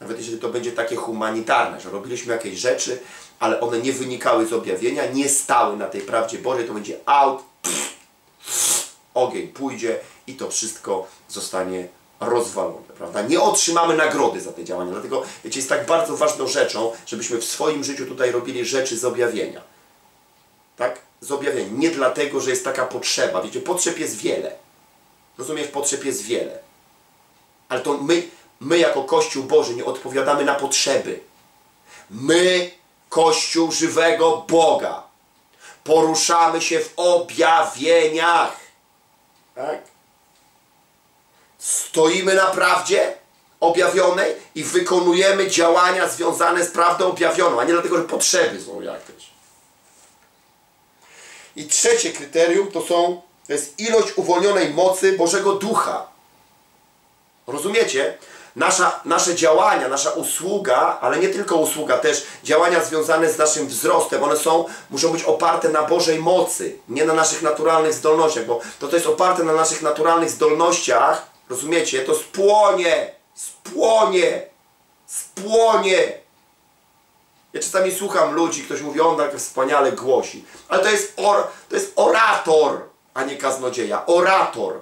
Nawet jeżeli to będzie takie humanitarne, że robiliśmy jakieś rzeczy, ale one nie wynikały z objawienia, nie stały na tej prawdzie Bożej, to będzie out, ogień pójdzie i to wszystko zostanie rozwalone, prawda? Nie otrzymamy nagrody za te działania, dlatego, wiecie, jest tak bardzo ważną rzeczą, żebyśmy w swoim życiu tutaj robili rzeczy z objawienia. Tak? Z objawienia. Nie dlatego, że jest taka potrzeba. Wiecie, potrzeb jest wiele. Rozumiesz? Potrzeb jest wiele. Ale to my, my jako Kościół Boży nie odpowiadamy na potrzeby. My, Kościół żywego Boga, poruszamy się w objawieniach. Tak? Stoimy na prawdzie objawionej i wykonujemy działania związane z prawdą objawioną, a nie dlatego, że potrzeby są jakieś. I trzecie kryterium to są to jest ilość uwolnionej mocy Bożego Ducha. Rozumiecie? Nasza, nasze działania, nasza usługa, ale nie tylko usługa, też działania związane z naszym wzrostem, one są, muszą być oparte na Bożej mocy, nie na naszych naturalnych zdolnościach, bo to, to jest oparte na naszych naturalnych zdolnościach, Rozumiecie? To spłonie, spłonie, spłonie. Ja czasami słucham ludzi, ktoś mówi, on tak wspaniale głosi. Ale to jest, or, to jest orator, a nie kaznodzieja. Orator.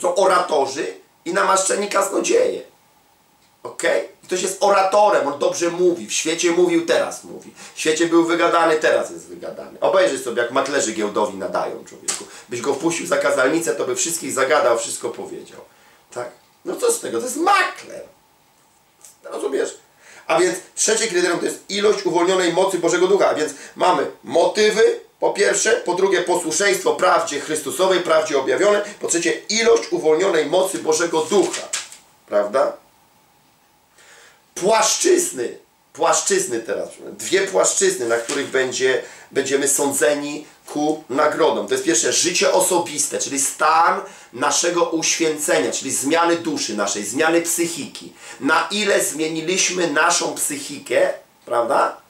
Są oratorzy i namaszczeni kaznodzieje. Ok? I ktoś jest oratorem, on dobrze mówi. W świecie mówił, teraz mówi. W świecie był wygadany, teraz jest wygadany. Obejrzyj sobie, jak maklerzy giełdowi nadają człowieku. Byś go wpuścił za kazalnicę, to by wszystkich zagadał, wszystko powiedział. Tak? No co z tego? To jest makler. Rozumiesz? A więc trzecie kryterium to jest ilość uwolnionej mocy Bożego Ducha. A więc mamy motywy, po pierwsze, po drugie posłuszeństwo prawdzie Chrystusowej, prawdzie objawionej, po trzecie ilość uwolnionej mocy Bożego Ducha. Prawda? Płaszczyzny, płaszczyzny teraz, dwie płaszczyzny, na których będzie, będziemy sądzeni ku nagrodom. To jest pierwsze życie osobiste, czyli stan naszego uświęcenia, czyli zmiany duszy naszej, zmiany psychiki. Na ile zmieniliśmy naszą psychikę, prawda?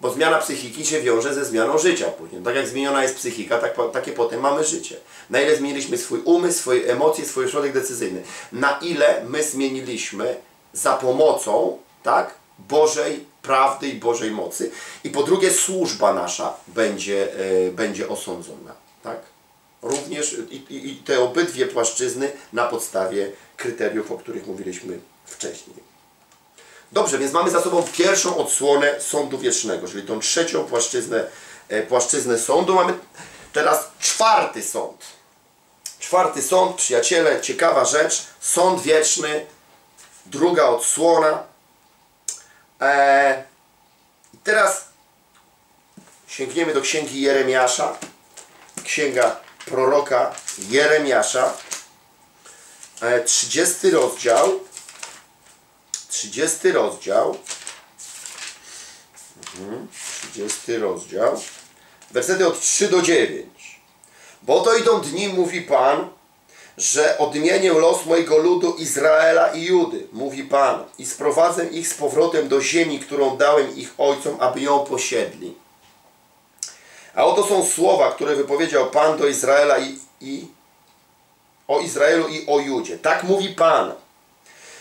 Bo zmiana psychiki się wiąże ze zmianą życia później. Tak jak zmieniona jest psychika, tak, takie potem mamy życie. Na ile zmieniliśmy swój umysł, swoje emocje, swój ośrodek decyzyjny. Na ile my zmieniliśmy za pomocą tak? Bożej prawdy i Bożej mocy. I po drugie, służba nasza będzie, e, będzie osądzona. Tak? Również i, i, te obydwie płaszczyzny na podstawie kryteriów, o których mówiliśmy wcześniej. Dobrze, więc mamy za sobą pierwszą odsłonę sądu wiecznego, czyli tą trzecią płaszczyznę, e, płaszczyznę sądu. Mamy teraz czwarty sąd. Czwarty sąd, przyjaciele, ciekawa rzecz. Sąd wieczny, druga odsłona. Eee, teraz sięgniemy do księgi Jeremiasza. Księga proroka Jeremiasza. Eee, 30 rozdział. 30 rozdział. Mhm, 30 rozdział. Wersety od 3 do 9. Bo to idą dni, mówi Pan, że odmienię los mojego ludu Izraela i Judy, mówi Pan, i sprowadzę ich z powrotem do ziemi, którą dałem ich ojcom, aby ją posiedli. A oto są słowa, które wypowiedział Pan do Izraela i, i o Izraelu i o Judzie. Tak mówi Pan.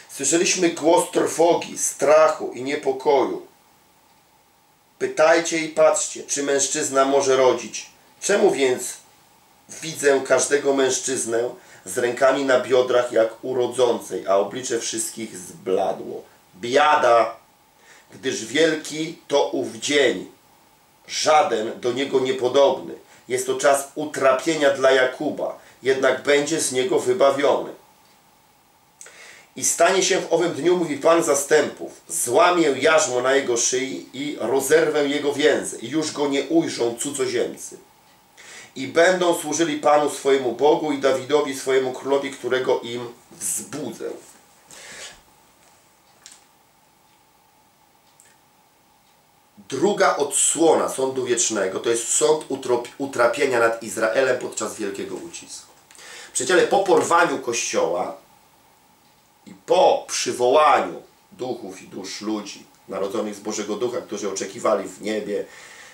Słyszeliśmy głos trwogi, strachu i niepokoju. Pytajcie i patrzcie, czy mężczyzna może rodzić. Czemu więc widzę każdego mężczyznę z rękami na biodrach jak urodzącej, a oblicze wszystkich zbladło? Biada, gdyż wielki to ów dzień, żaden do niego niepodobny. Jest to czas utrapienia dla Jakuba, jednak będzie z niego wybawiony. I stanie się w owym dniu, mówi Pan zastępów, złamię jarzmo na jego szyi i rozerwę jego więzy i już go nie ujrzą cudzoziemcy. I będą służyli Panu swojemu Bogu i Dawidowi swojemu królowi, którego im wzbudzę. Druga odsłona sądu wiecznego to jest sąd utrapienia nad Izraelem podczas wielkiego ucisku. Przyjaciele, po porwaniu Kościoła i po przywołaniu duchów i dusz ludzi narodzonych z Bożego Ducha, którzy oczekiwali w niebie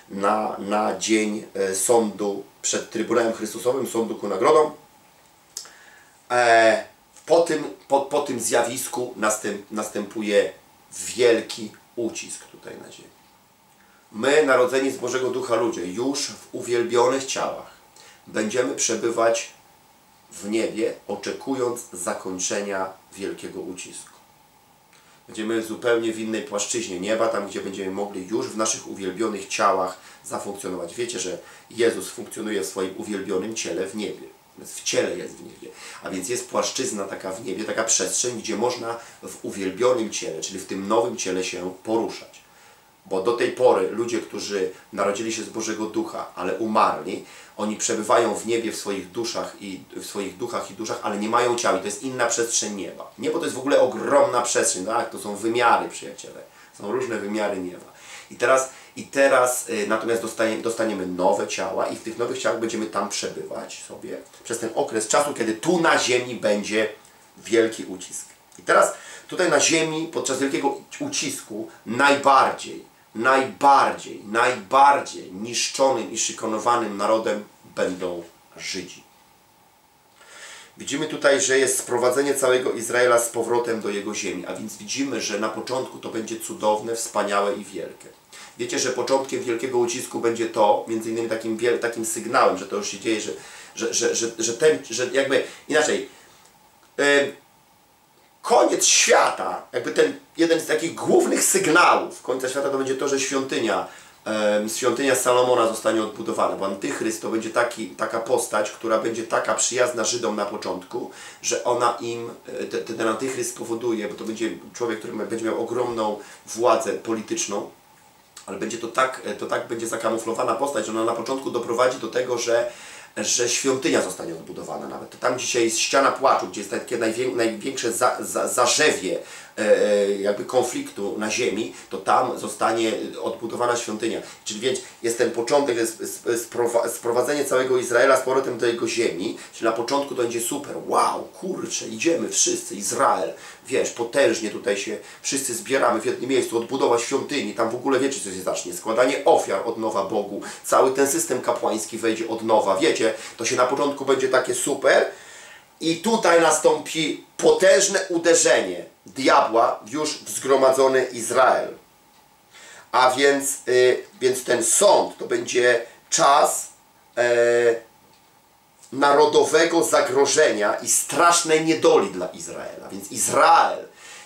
na, na dzień e, sądu przed Trybunałem Chrystusowym, sądu ku nagrodom, e, po, tym, po, po tym zjawisku następ, następuje wielki ucisk tutaj na ziemi. My, narodzeni z Bożego Ducha ludzie, już w uwielbionych ciałach, będziemy przebywać w niebie, oczekując zakończenia wielkiego ucisku. Będziemy zupełnie w innej płaszczyźnie nieba, tam gdzie będziemy mogli już w naszych uwielbionych ciałach zafunkcjonować. Wiecie, że Jezus funkcjonuje w swoim uwielbionym ciele w niebie. W ciele jest w niebie. A więc jest płaszczyzna taka w niebie, taka przestrzeń, gdzie można w uwielbionym ciele, czyli w tym nowym ciele się poruszać. Bo do tej pory ludzie, którzy narodzili się z Bożego Ducha, ale umarli, oni przebywają w niebie w swoich duszach i w swoich duchach i duszach, ale nie mają ciała. I to jest inna przestrzeń nieba. Niebo to jest w ogóle ogromna przestrzeń, tak? To są wymiary, przyjaciele. Są różne wymiary nieba. I teraz, i teraz y, natomiast dostaniemy nowe ciała i w tych nowych ciałach będziemy tam przebywać sobie przez ten okres czasu, kiedy tu na ziemi będzie wielki ucisk. I teraz tutaj na ziemi podczas wielkiego ucisku najbardziej najbardziej, najbardziej niszczonym i szykonowanym narodem będą Żydzi. Widzimy tutaj, że jest sprowadzenie całego Izraela z powrotem do jego ziemi, a więc widzimy, że na początku to będzie cudowne, wspaniałe i wielkie. Wiecie, że początkiem wielkiego ucisku będzie to, między innymi takim, takim sygnałem, że to już się dzieje, że, że, że, że, że ten, że jakby inaczej, yy, koniec świata, jakby ten jeden z takich głównych sygnałów końca świata to będzie to, że świątynia, e, świątynia Salomona zostanie odbudowana, bo Antychryst to będzie taki, taka postać, która będzie taka przyjazna Żydom na początku, że ona im, e, te, ten Antychryst spowoduje, bo to będzie człowiek, który będzie miał ogromną władzę polityczną, ale będzie to tak, e, to tak będzie zakamuflowana postać, że ona na początku doprowadzi do tego, że że świątynia zostanie odbudowana nawet. To tam dzisiaj jest ściana płaczu, gdzie jest takie największe za, za, zarzewie jakby konfliktu na ziemi, to tam zostanie odbudowana świątynia. Czyli więc jest ten początek, jest sprowadzenie całego Izraela z powrotem do jego ziemi, czyli na początku to będzie super, wow, kurczę, idziemy wszyscy, Izrael, wiesz, potężnie tutaj się wszyscy zbieramy w jednym miejscu, odbudowa świątyni, tam w ogóle wiecie co się zacznie, składanie ofiar od nowa Bogu, cały ten system kapłański wejdzie od nowa, wiecie, to się na początku będzie takie super, i tutaj nastąpi potężne uderzenie diabła w już w zgromadzony Izrael. A więc, y, więc ten sąd to będzie czas e, narodowego zagrożenia i strasznej niedoli dla Izraela. Więc Izrael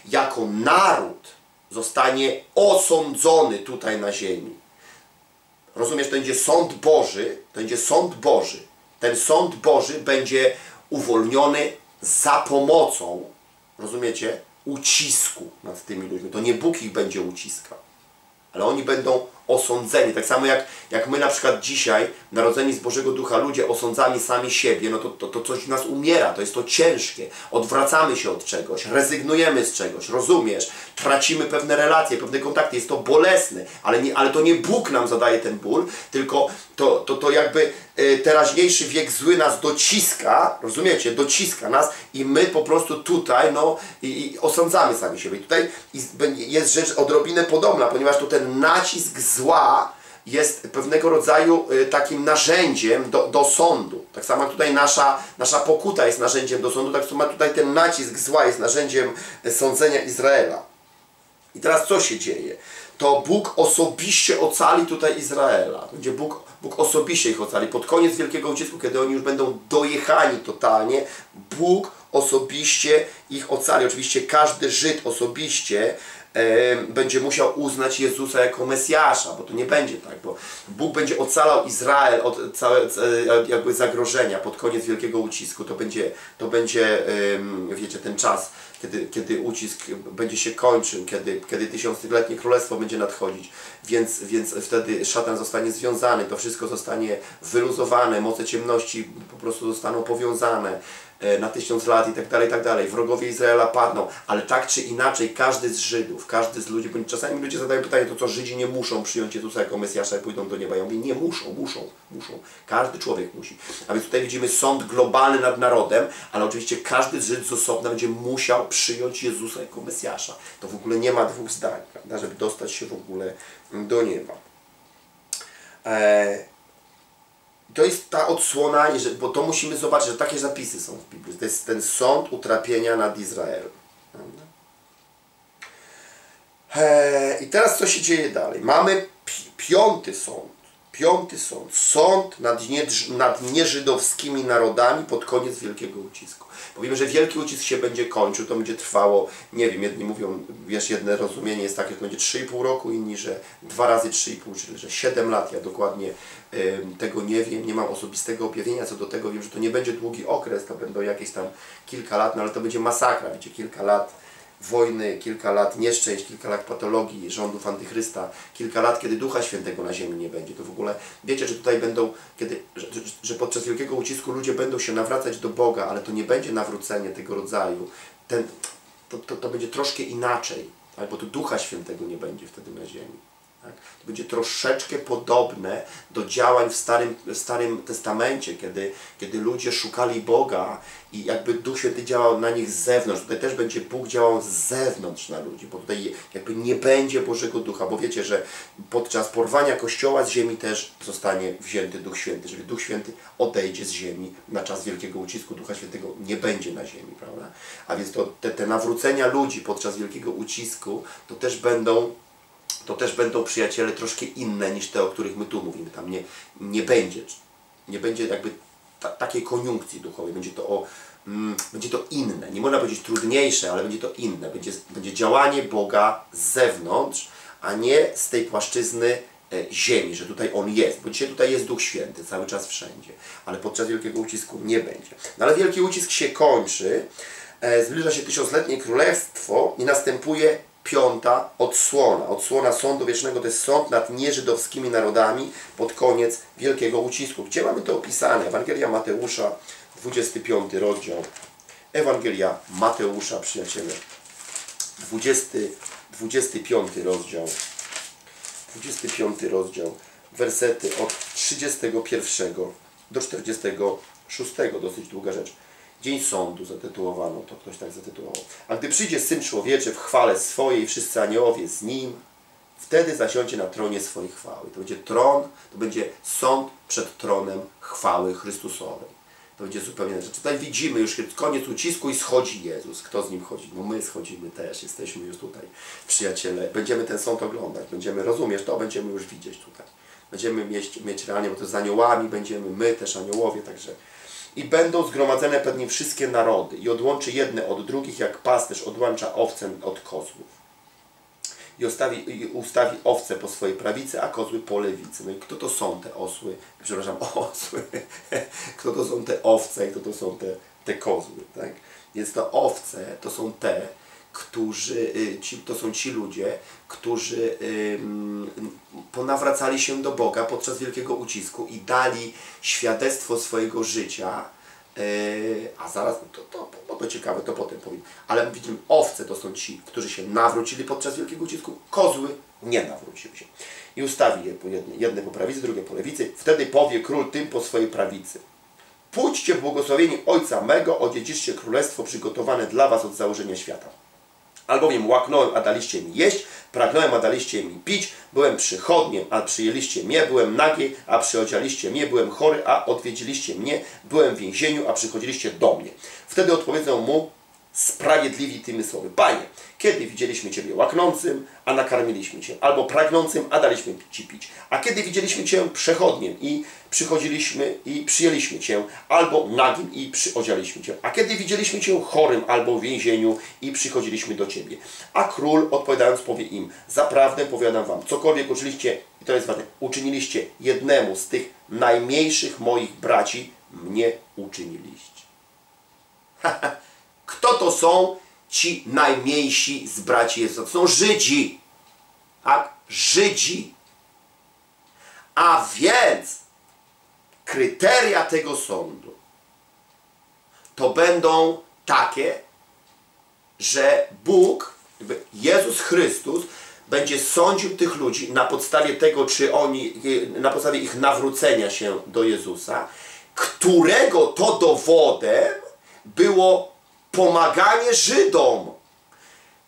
jako naród zostanie osądzony tutaj na ziemi. Rozumiesz, to będzie sąd Boży, to będzie sąd Boży. Ten sąd Boży będzie uwolniony za pomocą, rozumiecie, ucisku nad tymi ludźmi. To nie Bóg ich będzie uciskał, ale oni będą osądzeni. Tak samo jak, jak my na przykład dzisiaj, narodzeni z Bożego Ducha ludzie, osądzamy sami siebie, no to, to, to coś w nas umiera, to jest to ciężkie. Odwracamy się od czegoś, rezygnujemy z czegoś, rozumiesz? Tracimy pewne relacje, pewne kontakty, jest to bolesne, ale, nie, ale to nie Bóg nam zadaje ten ból, tylko to, to, to jakby y, teraźniejszy wiek zły nas dociska, rozumiecie? Dociska nas i my po prostu tutaj, no, i, i osądzamy sami siebie. I tutaj jest rzecz odrobinę podobna, ponieważ tu ten nacisk zła jest pewnego rodzaju y, takim narzędziem do, do sądu. Tak samo tutaj nasza, nasza pokuta jest narzędziem do sądu, tak samo tutaj ten nacisk zła jest narzędziem y, sądzenia Izraela. I teraz co się dzieje? To Bóg osobiście ocali tutaj Izraela. Będzie Bóg, Bóg osobiście ich ocali. Pod koniec wielkiego ucisku, kiedy oni już będą dojechani totalnie, Bóg osobiście ich ocali. Oczywiście każdy Żyd osobiście będzie musiał uznać Jezusa jako Mesjasza, bo to nie będzie tak, bo Bóg będzie ocalał Izrael od całego jakby zagrożenia pod koniec wielkiego ucisku. To będzie, to będzie e, wiecie, ten czas kiedy, kiedy ucisk będzie się kończył, kiedy, kiedy tysiącletnie królestwo będzie nadchodzić, więc, więc wtedy szatan zostanie związany, to wszystko zostanie wyluzowane, moce ciemności po prostu zostaną powiązane. E, na tysiąc lat i tak dalej, i tak dalej. Wrogowie Izraela padną, ale tak czy inaczej każdy z Żydów, każdy z ludzi, bo czasami ludzie zadają pytanie, to co Żydzi nie muszą przyjąć Jezusa jako Mesjasza i pójdą do nieba. Ja mówię, nie muszą, muszą, muszą. Każdy człowiek musi. A więc tutaj widzimy sąd globalny nad narodem, ale oczywiście każdy z Żydów z osobna będzie musiał przyjąć Jezusa jako Mesjasza. To w ogóle nie ma dwóch zdań, prawda, żeby dostać się w ogóle do nieba. Eee, to jest ta odsłona, bo to musimy zobaczyć, że takie zapisy są w Biblii. To jest ten sąd utrapienia nad Izraelem. I teraz co się dzieje dalej? Mamy piąty sąd. Piąty sąd. Sąd nad, nie, nad nieżydowskimi narodami pod koniec wielkiego ucisku. Powiemy, że wielki ucisk się będzie kończył, to będzie trwało, nie wiem, jedni mówią, wiesz, jedne rozumienie jest takie, że to będzie 3,5 roku, inni, że dwa razy 3,5, czyli że 7 lat. Ja dokładnie tego nie wiem, nie mam osobistego objawienia co do tego. Wiem, że to nie będzie długi okres, to będą jakieś tam kilka lat, no ale to będzie masakra, wiecie, kilka lat wojny, kilka lat nieszczęść, kilka lat patologii rządów antychrysta, kilka lat, kiedy Ducha Świętego na ziemi nie będzie. To w ogóle wiecie, że tutaj będą, kiedy, że, że podczas wielkiego ucisku ludzie będą się nawracać do Boga, ale to nie będzie nawrócenie tego rodzaju. Ten, to, to, to będzie troszkę inaczej, tak? bo tu Ducha Świętego nie będzie wtedy na ziemi. Tak? To będzie troszeczkę podobne do działań w Starym, Starym Testamencie, kiedy, kiedy ludzie szukali Boga i jakby Duch Święty działał na nich z zewnątrz. Tutaj też będzie Bóg działał z zewnątrz na ludzi, bo tutaj jakby nie będzie Bożego Ducha, bo wiecie, że podczas porwania Kościoła z ziemi też zostanie wzięty Duch Święty, żeby Duch Święty odejdzie z ziemi na czas wielkiego ucisku, Ducha Świętego nie będzie na ziemi, prawda? A więc to, te, te nawrócenia ludzi podczas wielkiego ucisku to też będą to też będą przyjaciele troszkę inne niż te, o których my tu mówimy. Tam nie, nie będzie, nie będzie jakby ta, takiej koniunkcji duchowej, będzie to o, mm, będzie to inne. Nie można powiedzieć trudniejsze, ale będzie to inne. Będzie, będzie działanie Boga z zewnątrz, a nie z tej płaszczyzny e, ziemi, że tutaj On jest, bo dzisiaj tutaj jest Duch Święty cały czas wszędzie, ale podczas wielkiego ucisku nie będzie. No ale wielki ucisk się kończy, e, zbliża się tysiącletnie królestwo i następuje piąta odsłona. Odsłona sądu wiecznego to jest sąd nad nieżydowskimi narodami pod koniec wielkiego ucisku. Gdzie mamy to opisane? Ewangelia Mateusza, 25 rozdział. Ewangelia Mateusza, przyjaciele. 20, 25 rozdział. 25 rozdział. Wersety od 31 do 46. Dosyć długa rzecz. Dzień sądu zatytułowano, to ktoś tak zatytułował. A gdy przyjdzie Syn Człowieczy w chwale swojej, wszyscy aniołowie z Nim, wtedy zasiądzie na tronie swojej chwały. To będzie tron, to będzie sąd przed tronem chwały Chrystusowej. To będzie zupełnie inaczej. Tutaj widzimy już koniec ucisku i schodzi Jezus. Kto z Nim chodzi? No my schodzimy też, jesteśmy już tutaj przyjaciele. Będziemy ten sąd oglądać, będziemy, rozumiesz, to będziemy już widzieć tutaj. Będziemy mieć, mieć realnie, bo to z aniołami będziemy, my też aniołowie, także i będą zgromadzone pewnie wszystkie narody i odłączy jedne od drugich, jak pasterz odłącza owce od kozłów. I, ustawi, I ustawi owce po swojej prawicy, a kozły po lewicy. No i kto to są te osły? Przepraszam, osły. kto to są te owce i kto to są te, te kozły, tak? Więc to owce to są te, którzy, y, ci, to są ci ludzie, którzy ponawracali się do Boga podczas wielkiego ucisku i dali świadectwo swojego życia, y, a zaraz, to, to, to, to ciekawe, to potem powiem, ale widzimy, owce to są ci, którzy się nawrócili podczas wielkiego ucisku, kozły nie nawróciły się. I ustawi je po jedne, jedne po prawicy, drugie po lewicy, wtedy powie król tym po swojej prawicy. Pójdźcie błogosławieni Ojca mego, odziedziczcie królestwo przygotowane dla was od założenia świata. Albowiem łaknąłem, a daliście mi jeść, pragnąłem, a daliście mi pić, byłem przychodniem, a przyjęliście mnie, byłem nagi, a przyodzialiście mnie, byłem chory, a odwiedziliście mnie, byłem w więzieniu, a przychodziliście do mnie. Wtedy odpowiedzą mu sprawiedliwi tymi słowy. Panie, kiedy widzieliśmy Ciebie łaknącym, a nakarmiliśmy Cię, albo pragnącym, a daliśmy Ci pić, a kiedy widzieliśmy Cię przechodniem i przychodziliśmy i przyjęliśmy Cię, albo nagim i przyodzialiśmy Cię, a kiedy widzieliśmy Cię chorym albo w więzieniu i przychodziliśmy do Ciebie. A król odpowiadając powie im, zaprawdę powiadam Wam, cokolwiek uczyliście, i to jest ważne, uczyniliście jednemu z tych najmniejszych moich braci, mnie uczyniliście. Kto to są ci najmniejsi z braci Jezusa? To są Żydzi. Tak? Żydzi. A więc kryteria tego sądu to będą takie, że Bóg, Jezus Chrystus, będzie sądził tych ludzi na podstawie tego, czy oni, na podstawie ich nawrócenia się do Jezusa, którego to dowodem było pomaganie Żydom.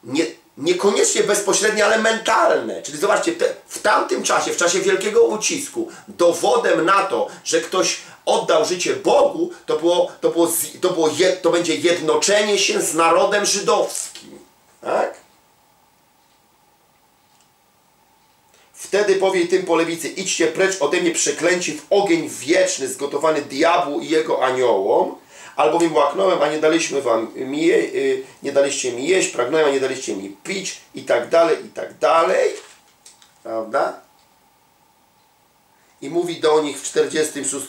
Nie, niekoniecznie bezpośrednie, ale mentalne. Czyli zobaczcie, te, w tamtym czasie, w czasie wielkiego ucisku, dowodem na to, że ktoś oddał życie Bogu, to, było, to, było, to, było jed, to będzie jednoczenie się z narodem żydowskim. Tak? Wtedy powie tym po lewicy, idźcie precz ode mnie przeklęci w ogień wieczny zgotowany diabłu i jego aniołom, albowiem łaknąłem, a nie daliśmy wam mi je, y, nie daliście mi jeść, pragnąłem, a nie daliście mi pić i tak dalej, i tak dalej. Prawda? I mówi do nich w 46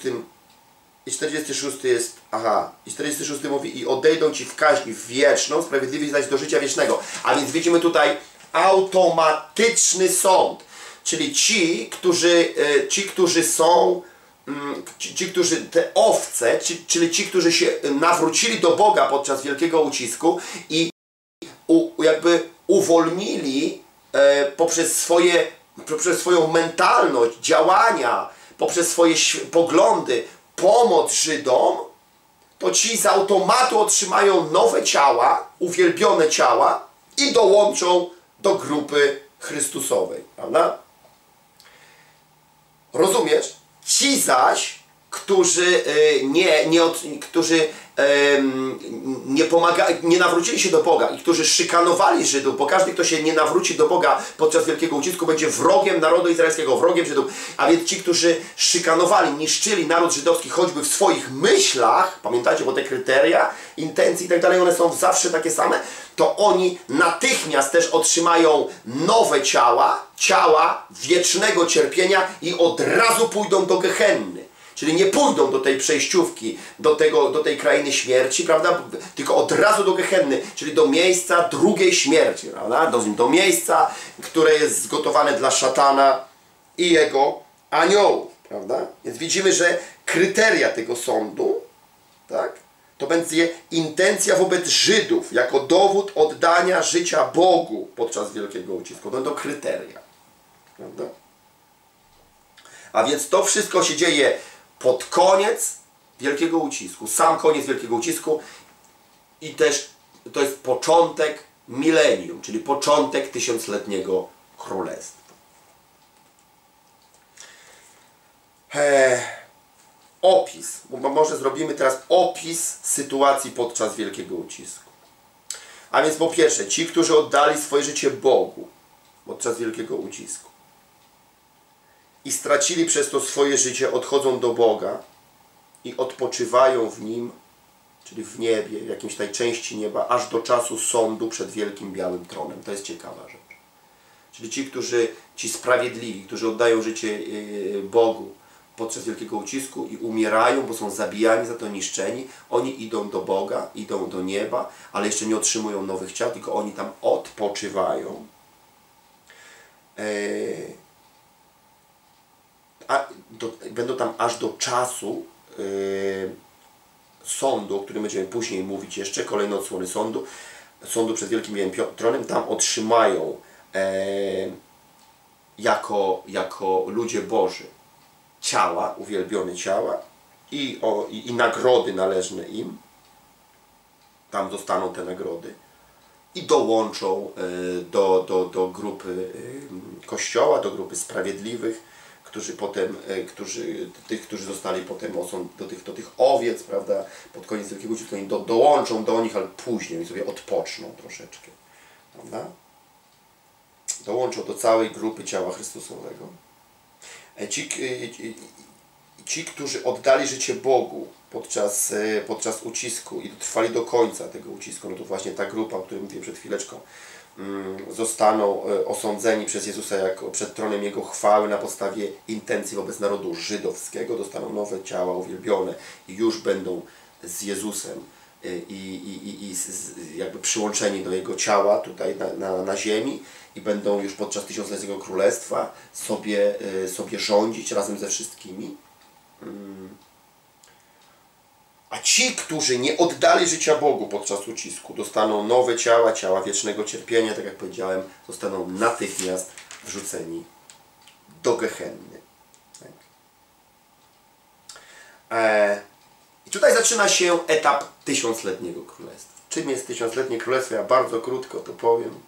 i 46 jest, aha, i 46 mówi i odejdą ci w kaźń wieczną, sprawiedliwie zaś do życia wiecznego. A więc widzimy tutaj automatyczny sąd. Czyli ci, którzy, y, ci, którzy są ci, ci, którzy, te owce, ci, czyli ci, którzy się nawrócili do Boga podczas wielkiego ucisku i u, jakby uwolnili e, poprzez, swoje, poprzez swoją mentalność, działania, poprzez swoje poglądy, pomoc Żydom, to ci z automatu otrzymają nowe ciała, uwielbione ciała i dołączą do grupy Chrystusowej. Prawda? Rozumiesz? Ci zaś, którzy e, nie, nie od, którzy nie, pomaga, nie nawrócili się do Boga i którzy szykanowali Żydów, bo każdy, kto się nie nawróci do Boga podczas wielkiego ucisku, będzie wrogiem narodu izraelskiego, wrogiem Żydów. A więc ci, którzy szykanowali, niszczyli naród żydowski choćby w swoich myślach, pamiętacie, bo te kryteria, intencje i tak dalej, one są zawsze takie same, to oni natychmiast też otrzymają nowe ciała, ciała wiecznego cierpienia i od razu pójdą do Gehenny. Czyli nie pójdą do tej przejściówki, do, tego, do tej krainy śmierci, prawda? Tylko od razu do Gehenny, czyli do miejsca drugiej śmierci, prawda? Do, do miejsca, które jest zgotowane dla szatana i jego aniołów, prawda? Więc widzimy, że kryteria tego sądu, tak? To będzie intencja wobec Żydów, jako dowód oddania życia Bogu podczas wielkiego ucisku. Będą kryteria. Prawda? A więc to wszystko się dzieje pod koniec wielkiego ucisku, sam koniec wielkiego ucisku i też to jest początek milenium, czyli początek tysiącletniego królestwa. Eee, opis, bo może zrobimy teraz opis sytuacji podczas wielkiego ucisku. A więc po pierwsze, ci, którzy oddali swoje życie Bogu podczas wielkiego ucisku i stracili przez to swoje życie, odchodzą do Boga i odpoczywają w Nim, czyli w niebie, w jakimś tej części nieba, aż do czasu sądu przed wielkim białym tronem. To jest ciekawa rzecz. Czyli ci, którzy, ci sprawiedliwi, którzy oddają życie yy, Bogu podczas wielkiego ucisku i umierają, bo są zabijani, za to niszczeni, oni idą do Boga, idą do nieba, ale jeszcze nie otrzymują nowych ciał, tylko oni tam odpoczywają. Yy, a, do, będą tam aż do czasu yy, sądu, o którym będziemy później mówić jeszcze, kolejne odsłony sądu, sądu przed Wielkim Białym Tronem, tam otrzymają e, jako, jako ludzie Boży ciała, uwielbione ciała i, o, i, i nagrody należne im. Tam dostaną te nagrody. i dołączą y, do, do, do grupy y, Kościoła, do grupy sprawiedliwych, którzy potem, y, którzy, tych, którzy zostali potem do, tych, do tych owiec, prawda, pod koniec Wielkiego Ucisku, oni do, dołączą do nich, ale później sobie odpoczną troszeczkę, prawda? Dołączą do całej grupy ciała Chrystusowego. E, Ci, ci, którzy oddali życie Bogu podczas, e, podczas ucisku i trwali do końca tego ucisku, no to właśnie ta grupa, o której mówiłem przed chwileczką, zostaną e, osądzeni przez Jezusa jako przed tronem Jego chwały na podstawie intencji wobec narodu żydowskiego, dostaną nowe ciała uwielbione i już będą z Jezusem e, i, i, i, i jakby przyłączeni do Jego ciała tutaj na, na, na ziemi i będą już podczas tysiącletniego królestwa sobie, sobie rządzić razem ze wszystkimi. A ci, którzy nie oddali życia Bogu podczas ucisku, dostaną nowe ciała, ciała wiecznego cierpienia, tak jak powiedziałem, zostaną natychmiast wrzuceni do Gehenny. Tak? E, I tutaj zaczyna się etap tysiącletniego królestwa. Czym jest tysiącletnie królestwo? Ja bardzo krótko to powiem.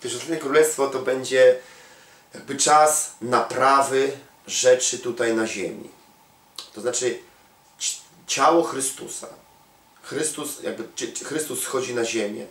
Tysiącletnie królestwo to będzie jakby czas naprawy rzeczy tutaj na ziemi. To znaczy ciało Chrystusa. Chrystus, jakby, Chrystus schodzi na ziemię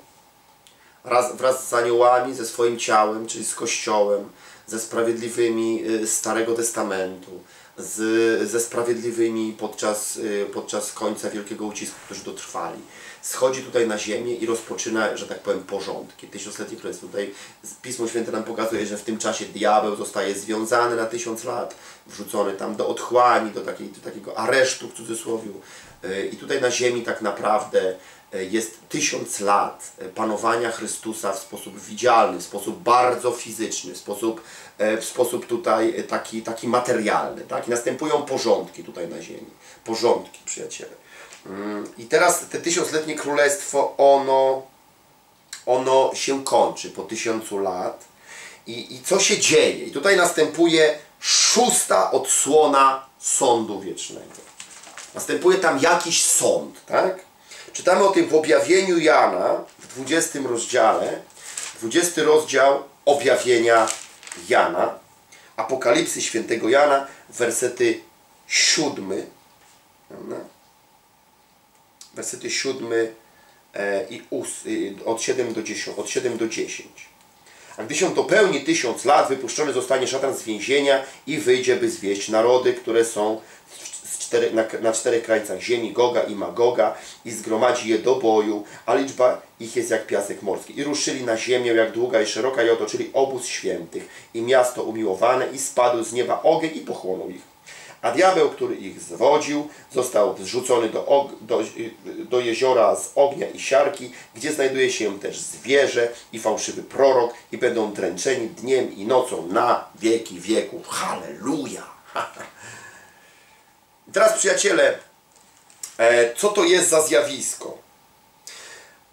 wraz, wraz z aniołami, ze swoim ciałem, czyli z Kościołem, ze sprawiedliwymi y, Starego Testamentu, z, ze sprawiedliwymi podczas, y, podczas końca Wielkiego Ucisku, którzy dotrwali. Schodzi tutaj na ziemię i rozpoczyna, że tak powiem, porządki. Tysiącletnie królestwo. Tutaj Pismo Święte nam pokazuje, że w tym czasie diabeł zostaje związany na tysiąc lat, wrzucony tam do otchłani, do, takiej, do takiego aresztu w cudzysłowie. Y, I tutaj na ziemi tak naprawdę E, jest tysiąc lat e, panowania Chrystusa w sposób widzialny, w sposób bardzo fizyczny, w sposób, w sposób tutaj taki, taki materialny. Tak? I następują porządki tutaj na ziemi. Porządki, przyjaciele. Mm, I teraz te tysiącletnie królestwo, ono, ono się kończy po tysiącu lat. I, I co się dzieje? I tutaj następuje szósta odsłona sądu wiecznego. Następuje tam jakiś sąd, tak? Czytamy o tym w objawieniu Jana w 20 rozdziale, 20 rozdział objawienia Jana, Apokalipsy świętego Jana, wersety 7, wersety 7 e, i od 7 do 10, od 7 do 10. A gdy się dopełni tysiąc lat, wypuszczony zostanie szatan z więzienia i wyjdzie, by zwieść narody, które są na, na czterech krańcach ziemi, Goga i Magoga i zgromadzi je do boju, a liczba ich jest jak piasek morski. I ruszyli na ziemię jak długa i szeroka i otoczyli obóz świętych i miasto umiłowane i spadł z nieba ogień i pochłonął ich. A diabeł, który ich zwodził, został zrzucony do, do, do jeziora z ognia i siarki, gdzie znajduje się też zwierzę i fałszywy prorok i będą dręczeni dniem i nocą na wieki wieków. Halleluja! Teraz przyjaciele, e, co to jest za zjawisko?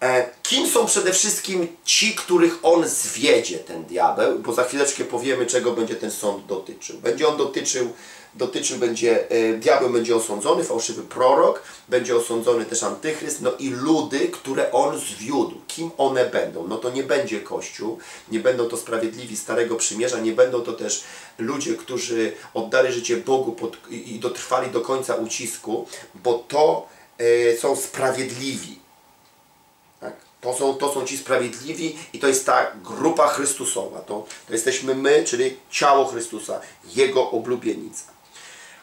E, kim są przede wszystkim ci, których on zwiedzie, ten diabeł? Bo za chwileczkę powiemy, czego będzie ten sąd dotyczył. Będzie on dotyczył dotyczył, będzie, e, diabeł będzie osądzony, fałszywy prorok, będzie osądzony też antychryst, no i ludy, które on zwiódł. Kim one będą? No to nie będzie Kościół, nie będą to sprawiedliwi Starego Przymierza, nie będą to też ludzie, którzy oddali życie Bogu pod, i dotrwali do końca ucisku, bo to e, są sprawiedliwi. Tak? To są, to są ci sprawiedliwi i to jest ta grupa Chrystusowa. To, to jesteśmy my, czyli ciało Chrystusa, Jego oblubienica.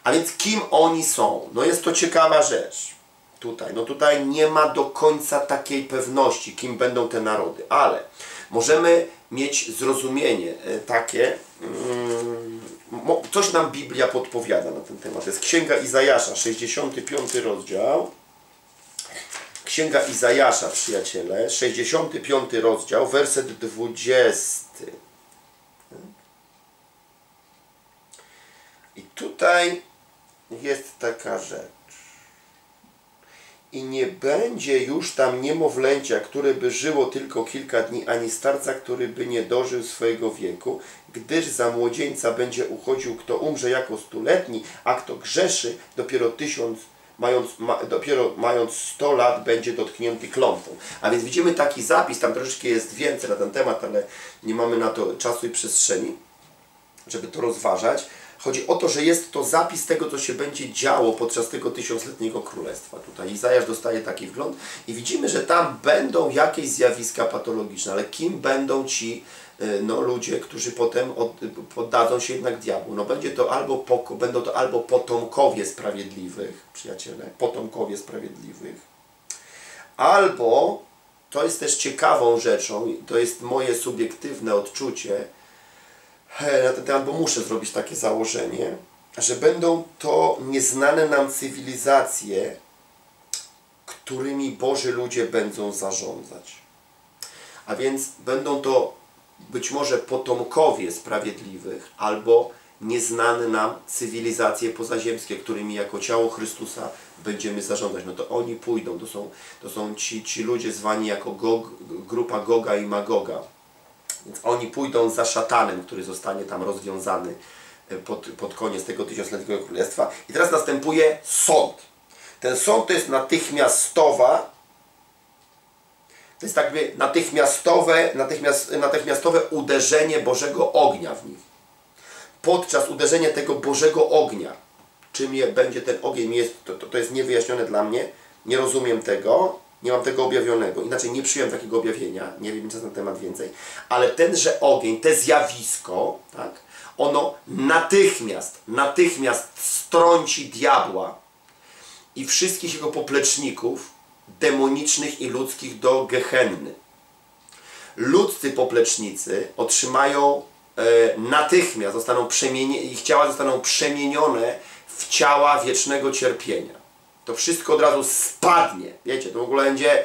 A więc kim oni są? No jest to ciekawa rzecz. Tutaj, no tutaj nie ma do końca takiej pewności, kim będą te narody, ale możemy mieć zrozumienie e, takie, mm, coś nam Biblia podpowiada na ten temat. To jest Księga Izajasza, 65 rozdział. Księga Izajasza, przyjaciele, 65 rozdział, werset 20. I tutaj jest taka rzecz. I nie będzie już tam niemowlęcia, które by żyło tylko kilka dni, ani starca, który by nie dożył swojego wieku, gdyż za młodzieńca będzie uchodził, kto umrze jako stuletni, a kto grzeszy, dopiero tysiąc mając, ma, dopiero mając 100 lat będzie dotknięty klątwą. A więc widzimy taki zapis, tam troszeczkę jest więcej na ten temat, ale nie mamy na to czasu i przestrzeni, żeby to rozważać. Chodzi o to, że jest to zapis tego, co się będzie działo podczas tego tysiącletniego królestwa. Tutaj Izajasz dostaje taki wgląd i widzimy, że tam będą jakieś zjawiska patologiczne, ale kim będą ci y, no, ludzie, którzy potem od, poddadzą się jednak diabłu? No będzie to albo będą to albo potomkowie sprawiedliwych, przyjaciele, potomkowie sprawiedliwych, albo to jest też ciekawą rzeczą, to jest moje subiektywne odczucie, na ten temat, bo muszę zrobić takie założenie, że będą to nieznane nam cywilizacje, którymi Boży ludzie będą zarządzać. A więc będą to być może potomkowie sprawiedliwych albo nieznane nam cywilizacje pozaziemskie, którymi jako ciało Chrystusa będziemy zarządzać. No to oni pójdą, to są, to są ci, ci ludzie zwani jako Gog, grupa Goga i Magoga więc oni pójdą za szatanem, który zostanie tam rozwiązany e, pod, pod koniec tego tysiącletniego królestwa. I teraz następuje sąd. Ten sąd to jest natychmiastowa, to jest tak jakby natychmiastowe, natychmiast, natychmiastowe uderzenie Bożego ognia w nich. Podczas uderzenia tego Bożego ognia, czym je, będzie ten ogień, jest, to, to, to jest niewyjaśnione dla mnie, nie rozumiem tego, nie mam tego objawionego, inaczej nie przyjąłem takiego objawienia, nie wiem nic na temat więcej, ale tenże ogień, te zjawisko, tak, ono natychmiast, natychmiast strąci diabła i wszystkich jego popleczników demonicznych i ludzkich do gehenny. Ludzcy poplecznicy otrzymają e, natychmiast, zostaną przemieni- ich ciała zostaną przemienione w ciała wiecznego cierpienia to wszystko od razu spadnie. Wiecie, to w ogóle będzie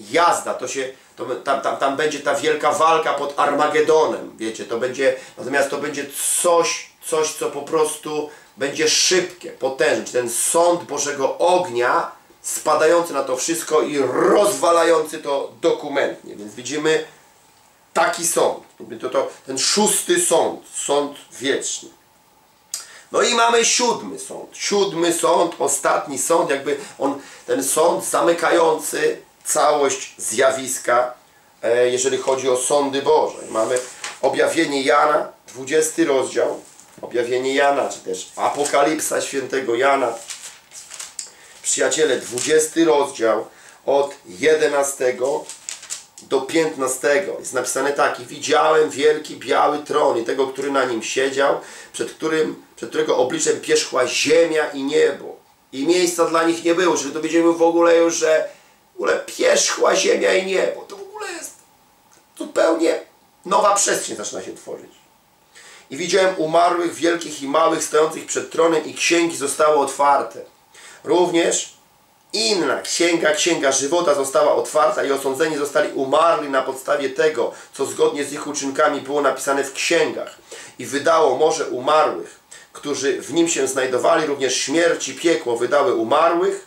jazda, to się, to, tam, tam, tam będzie ta wielka walka pod Armagedonem, wiecie, to będzie, natomiast to będzie coś, coś, co po prostu będzie szybkie, potężne, ten sąd Bożego ognia spadający na to wszystko i rozwalający to dokumentnie, więc widzimy taki sąd, to, to, ten szósty sąd, sąd wieczny. No i mamy siódmy sąd. Siódmy sąd, ostatni sąd, jakby on, ten sąd zamykający całość zjawiska, e, jeżeli chodzi o sądy Boże. Mamy objawienie Jana, 20 rozdział, objawienie Jana, czy też Apokalipsa świętego Jana. Przyjaciele, 20 rozdział od 11 do 15 jest napisane tak i widziałem wielki biały tron i tego, który na nim siedział, przed, którym, przed którego obliczem pierzchła ziemia i niebo. I miejsca dla nich nie było, czyli to widzimy w ogóle już, że w ogóle pierzchła ziemia i niebo. To w ogóle jest zupełnie nowa przestrzeń zaczyna się tworzyć. I widziałem umarłych, wielkich i małych, stojących przed tronem i księgi zostały otwarte. Również inna księga, księga żywota została otwarta i osądzeni zostali umarli na podstawie tego, co zgodnie z ich uczynkami było napisane w księgach. I wydało morze umarłych, którzy w nim się znajdowali, również śmierć i piekło wydały umarłych,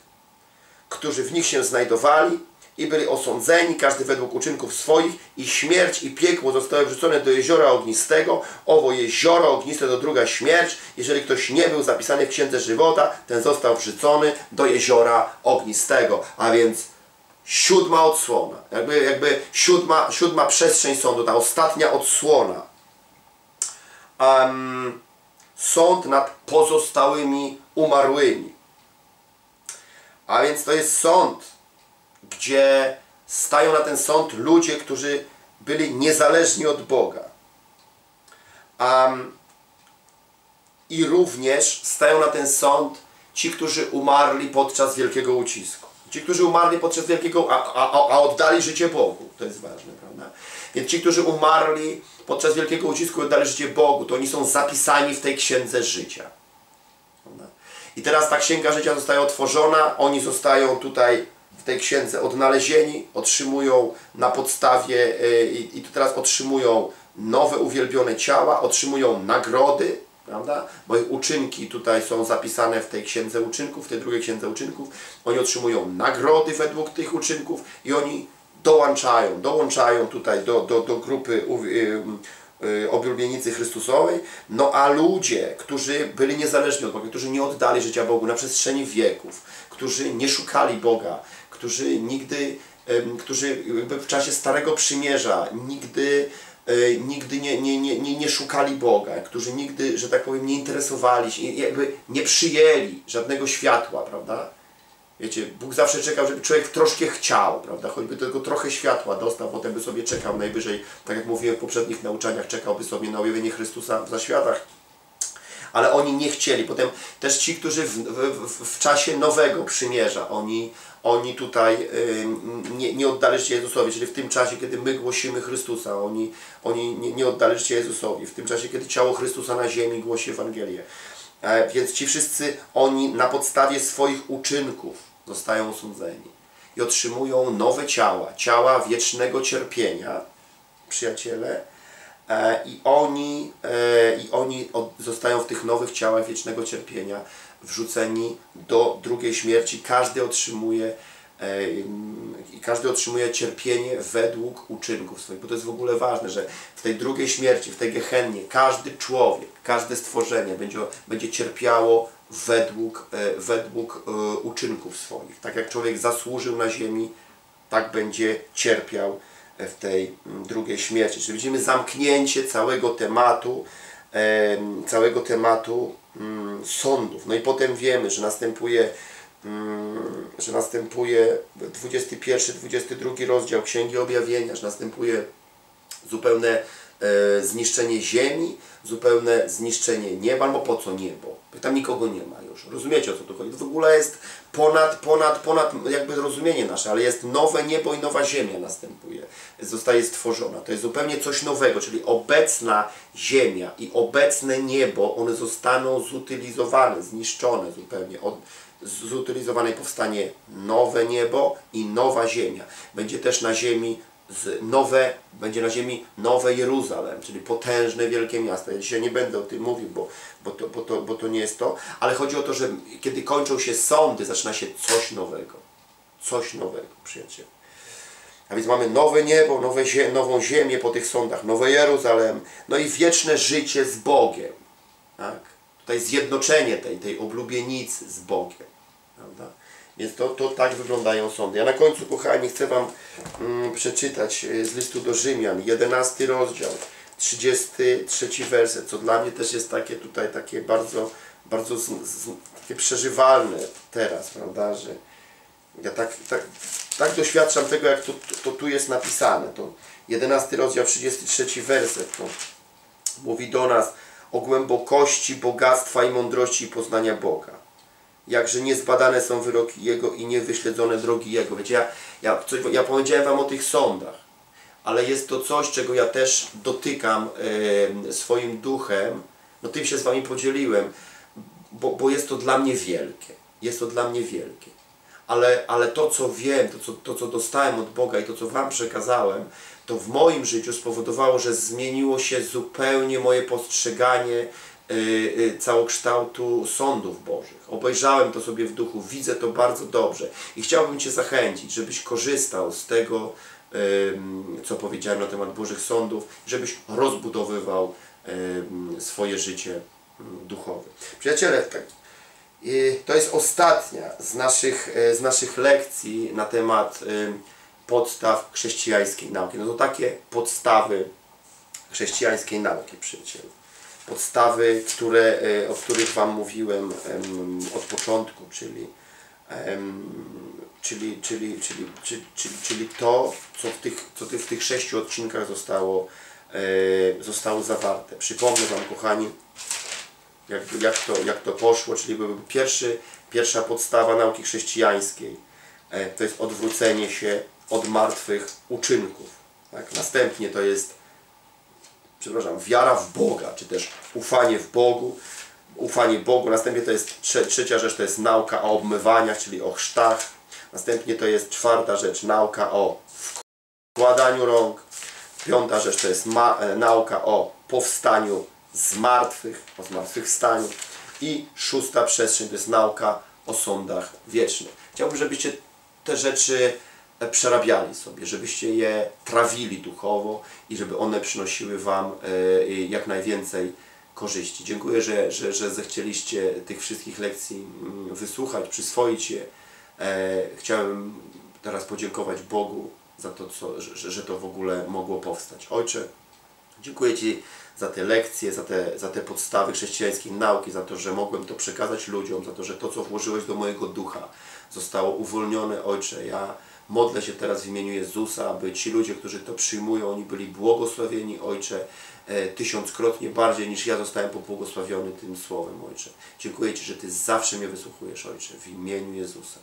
którzy w nich się znajdowali i byli osądzeni, każdy według uczynków swoich i śmierć i piekło zostały wrzucone do jeziora ognistego. Owo jezioro ogniste to druga śmierć. Jeżeli ktoś nie był zapisany w Księdze Żywota, ten został wrzucony do jeziora ognistego. A więc siódma odsłona, jakby, jakby siódma, siódma przestrzeń sądu, ta ostatnia odsłona. Um, sąd nad pozostałymi umarłymi. A więc to jest sąd gdzie stają na ten sąd ludzie, którzy byli niezależni od Boga. Um, I również stają na ten sąd ci, którzy umarli podczas wielkiego ucisku. Ci, którzy umarli podczas wielkiego, a, a, a oddali życie Bogu. To jest ważne, prawda? Więc ci, którzy umarli podczas wielkiego ucisku i oddali życie Bogu, to oni są zapisani w tej księdze życia. I teraz ta księga życia zostaje otworzona, oni zostają tutaj tej księdze odnalezieni, otrzymują na podstawie y, i, i teraz otrzymują nowe uwielbione ciała, otrzymują nagrody, prawda? Bo ich uczynki tutaj są zapisane w tej księdze uczynków, w tej drugiej księdze uczynków. Oni otrzymują nagrody według tych uczynków i oni dołączają, dołączają tutaj do, do, do grupy y, oblubieńcy Chrystusowej, no a ludzie, którzy byli niezależni od Boga, którzy nie oddali życia Bogu na przestrzeni wieków, którzy nie szukali Boga, którzy nigdy, którzy w czasie Starego Przymierza nigdy e, nigdy nie, nie, nie, nie, nie szukali Boga, którzy nigdy, że tak powiem, nie interesowali się, jakby nie przyjęli żadnego światła, prawda? Wiecie, Bóg zawsze czekał, żeby człowiek troszkę chciał, prawda? Choćby tylko trochę światła dostał, potem by sobie czekał najwyżej, tak jak mówiłem w poprzednich nauczaniach, czekałby sobie na objawienie Chrystusa w zaświatach. Ale oni nie chcieli. Potem też ci, którzy w, w, w czasie nowego przymierza, oni, oni tutaj y, nie, nie życia Jezusowi, czyli w tym czasie, kiedy my głosimy Chrystusa, oni, oni nie, nie życia Jezusowi, w tym czasie, kiedy ciało Chrystusa na ziemi głosi Ewangelię. E, Więc ci wszyscy, oni na podstawie swoich uczynków zostają osądzeni i otrzymują nowe ciała, ciała wiecznego cierpienia, przyjaciele, i oni, e, i oni zostają w tych nowych ciałach wiecznego cierpienia wrzuceni do drugiej śmierci. Każdy otrzymuje e, każdy otrzymuje cierpienie według uczynków swoich, bo to jest w ogóle ważne, że w tej drugiej śmierci, w tej gehennie, każdy człowiek, każde stworzenie będzie, będzie cierpiało według, e, według e, uczynków swoich. Tak jak człowiek zasłużył na ziemi, tak będzie cierpiał w tej mm, drugiej śmierci. Czyli widzimy zamknięcie całego tematu, em, całego tematu mm, sądów. No i potem wiemy, że następuje, mm, że następuje 21-22 rozdział Księgi Objawienia, że następuje zupełne zniszczenie ziemi, zupełne zniszczenie nieba, albo po co niebo? Tam nikogo nie ma już. Rozumiecie o co tu chodzi? To w ogóle jest ponad, ponad, ponad jakby rozumienie nasze, ale jest nowe niebo i nowa ziemia następuje. Zostaje stworzona. To jest zupełnie coś nowego, czyli obecna ziemia i obecne niebo, one zostaną zutylizowane, zniszczone zupełnie. Od, zutylizowane powstanie nowe niebo i nowa ziemia. Będzie też na ziemi z nowe, będzie na ziemi nowe Jeruzalem, czyli potężne wielkie miasto. Ja dzisiaj nie będę o tym mówił, bo, bo, to, bo, to, bo to nie jest to, ale chodzi o to, że kiedy kończą się sądy, zaczyna się coś nowego. Coś nowego, przyjaciele. A więc mamy nowe niebo, nowe zie nową ziemię po tych sądach, nowe Jeruzalem, no i wieczne życie z Bogiem. Tak? Tutaj zjednoczenie tej, tej oblubienicy z Bogiem. Prawda? Więc to, to tak wyglądają sądy. Ja na końcu, kochani, chcę Wam mm, przeczytać e, z listu do Rzymian, 11 rozdział, 33 werset, co dla mnie też jest takie tutaj, takie bardzo, bardzo z, z, takie przeżywalne teraz, prawda, że ja tak, tak, tak doświadczam tego, jak to, to, to tu jest napisane. To 11 rozdział, 33 werset, to mówi do nas o głębokości, bogactwa i mądrości i poznania Boga. Jakże niezbadane są wyroki Jego i niewyśledzone drogi Jego. Wiecie, ja, ja, coś, ja powiedziałem Wam o tych sądach, ale jest to coś, czego ja też dotykam swoim duchem. No tym się z Wami podzieliłem, bo, bo jest to dla mnie wielkie. Jest to dla mnie wielkie. Ale, ale to, co wiem, to co, to, co dostałem od Boga i to, co Wam przekazałem, to w moim życiu spowodowało, że zmieniło się zupełnie moje postrzeganie całokształtu sądów Bożych. Obejrzałem to sobie w duchu, widzę to bardzo dobrze i chciałbym Cię zachęcić, żebyś korzystał z tego, co powiedziałem na temat Bożych sądów, żebyś rozbudowywał swoje życie duchowe. Przyjaciele, tak, i to jest ostatnia z naszych, z naszych lekcji na temat podstaw chrześcijańskiej nauki. No to takie podstawy chrześcijańskiej nauki, przyjaciele. Podstawy, które, e, o których Wam mówiłem em, od początku, czyli, czyli, czyli, czyli, czyli, czyli, czyli to, co w tych, co w tych sześciu odcinkach zostało, e, zostało zawarte. Przypomnę Wam, kochani, jak, jak, to, jak to poszło, czyli byłby pierwszy, pierwsza podstawa nauki chrześcijańskiej. E, To jest odwrócenie się od martwych uczynków. Tak? Następnie to jest, przepraszam, wiara w Boga, czy też ufanie w Bogu. Ufanie Bogu. Następnie to jest trze, trzecia rzecz, to jest nauka o obmywaniach, czyli o chrztach. Następnie to jest czwarta rzecz, nauka o wkładaniu rąk. Piąta rzecz to jest e, nauka o powstaniu z martwych, o zmartwychwstaniu. I szósta przestrzeń to jest nauka o sądach wiecznych. Chciałbym, żebyście te rzeczy przerabiali sobie, żebyście je trawili duchowo i żeby one przynosiły Wam e, jak najwięcej korzyści. Dziękuję, że, że, że zechcieliście tych wszystkich lekcji mm, wysłuchać, przyswoić je. E, Chciałem teraz podziękować Bogu za to, co, że, że to w ogóle mogło powstać. Ojcze, Dziękuję Ci za te lekcje, za te, za te podstawy chrześcijańskiej nauki, za to, że mogłem to przekazać ludziom, za to, że to, co włożyłeś do mojego ducha, zostało uwolnione, Ojcze. Ja modlę się teraz w imieniu Jezusa, aby ci ludzie, którzy to przyjmują, oni byli błogosławieni, Ojcze, e, tysiąckrotnie bardziej niż ja zostałem pobłogosławiony tym słowem, Ojcze. Dziękuję Ci, że Ty zawsze mnie wysłuchujesz, Ojcze, w imieniu Jezusa.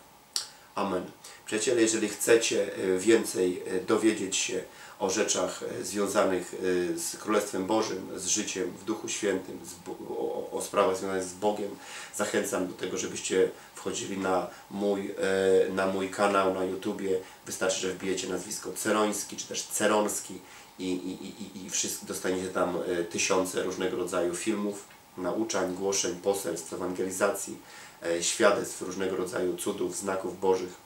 Amen. Przyjaciele, jeżeli chcecie e, więcej e, dowiedzieć się o rzeczach e, związanych e, z Królestwem Bożym, z życiem w Duchu Świętym, o, sprawach związanych z Bogiem, zachęcam do tego, żebyście wchodzili na mój, e, na mój kanał na YouTubie. Wystarczy, że wbijecie nazwisko Ceroński, czy też Ceronski i, i, i, i dostaniecie tam tysiące różnego rodzaju filmów, nauczań, głoszeń, poselstw, ewangelizacji, świadectw różnego rodzaju cudów, znaków Bożych.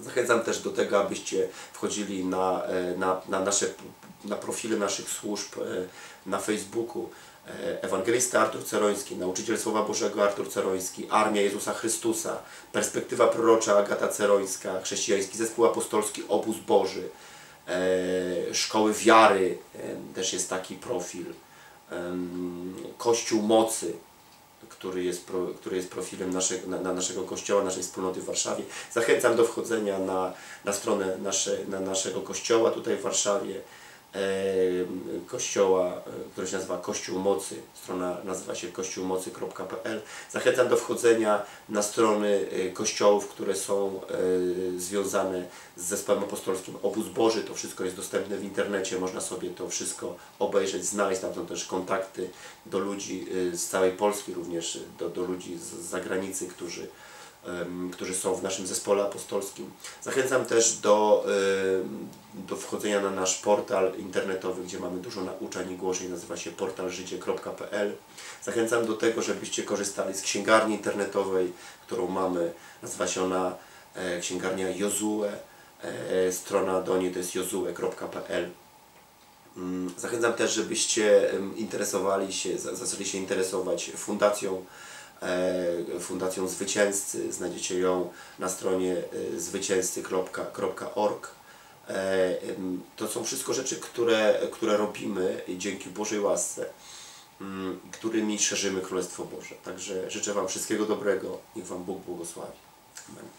Zachęcam też do tego, abyście wchodzili na, e, na, na nasze na profile naszych służb e, na Facebooku. E, Ewangelista Artur Ceroński, Nauczyciel Słowa Bożego Artur Ceroński, Armia Jezusa Chrystusa, Perspektywa Prorocza Agata Cerońska, Chrześcijański Zespół Apostolski Obóz Boży, Szkoły Wiary, też jest taki profil, Kościół Mocy, który jest, pro, który jest profilem naszego, na, na naszego kościoła, naszej wspólnoty w Warszawie. Zachęcam do wchodzenia na, na stronę nasze, na naszego kościoła tutaj w Warszawie, kościoła, e, który się nazywa Kościół Mocy. Strona nazywa się kościółmocy.pl. Zachęcam do wchodzenia na strony e, kościołów, które są e, związane z zespołem apostolskim Obóz Boży. To wszystko jest dostępne w internecie, można sobie to wszystko obejrzeć, znaleźć. Tam są też kontakty do ludzi z całej Polski, również do, do ludzi z zagranicy, którzy którzy są w naszym zespole apostolskim. Zachęcam też do, do wchodzenia na nasz portal internetowy, gdzie mamy dużo nauczań i głoszeń, nazywa się portalżycie.pl. Zachęcam do tego, żebyście korzystali z księgarni internetowej, którą mamy, nazywa się ona e, księgarnia Jozue, e, strona do niej to jest jozue.pl. Mm, Zachęcam też, żebyście interesowali się, za- zaczęli się interesować fundacją, fundacją Zwycięzcy. Znajdziecie ją na stronie e, zwycięzcy.org. E, To są wszystko rzeczy, które, które robimy dzięki Bożej łasce, mm, którymi szerzymy Królestwo Boże. Także życzę Wam wszystkiego dobrego. Niech Wam Bóg błogosławi. Amen.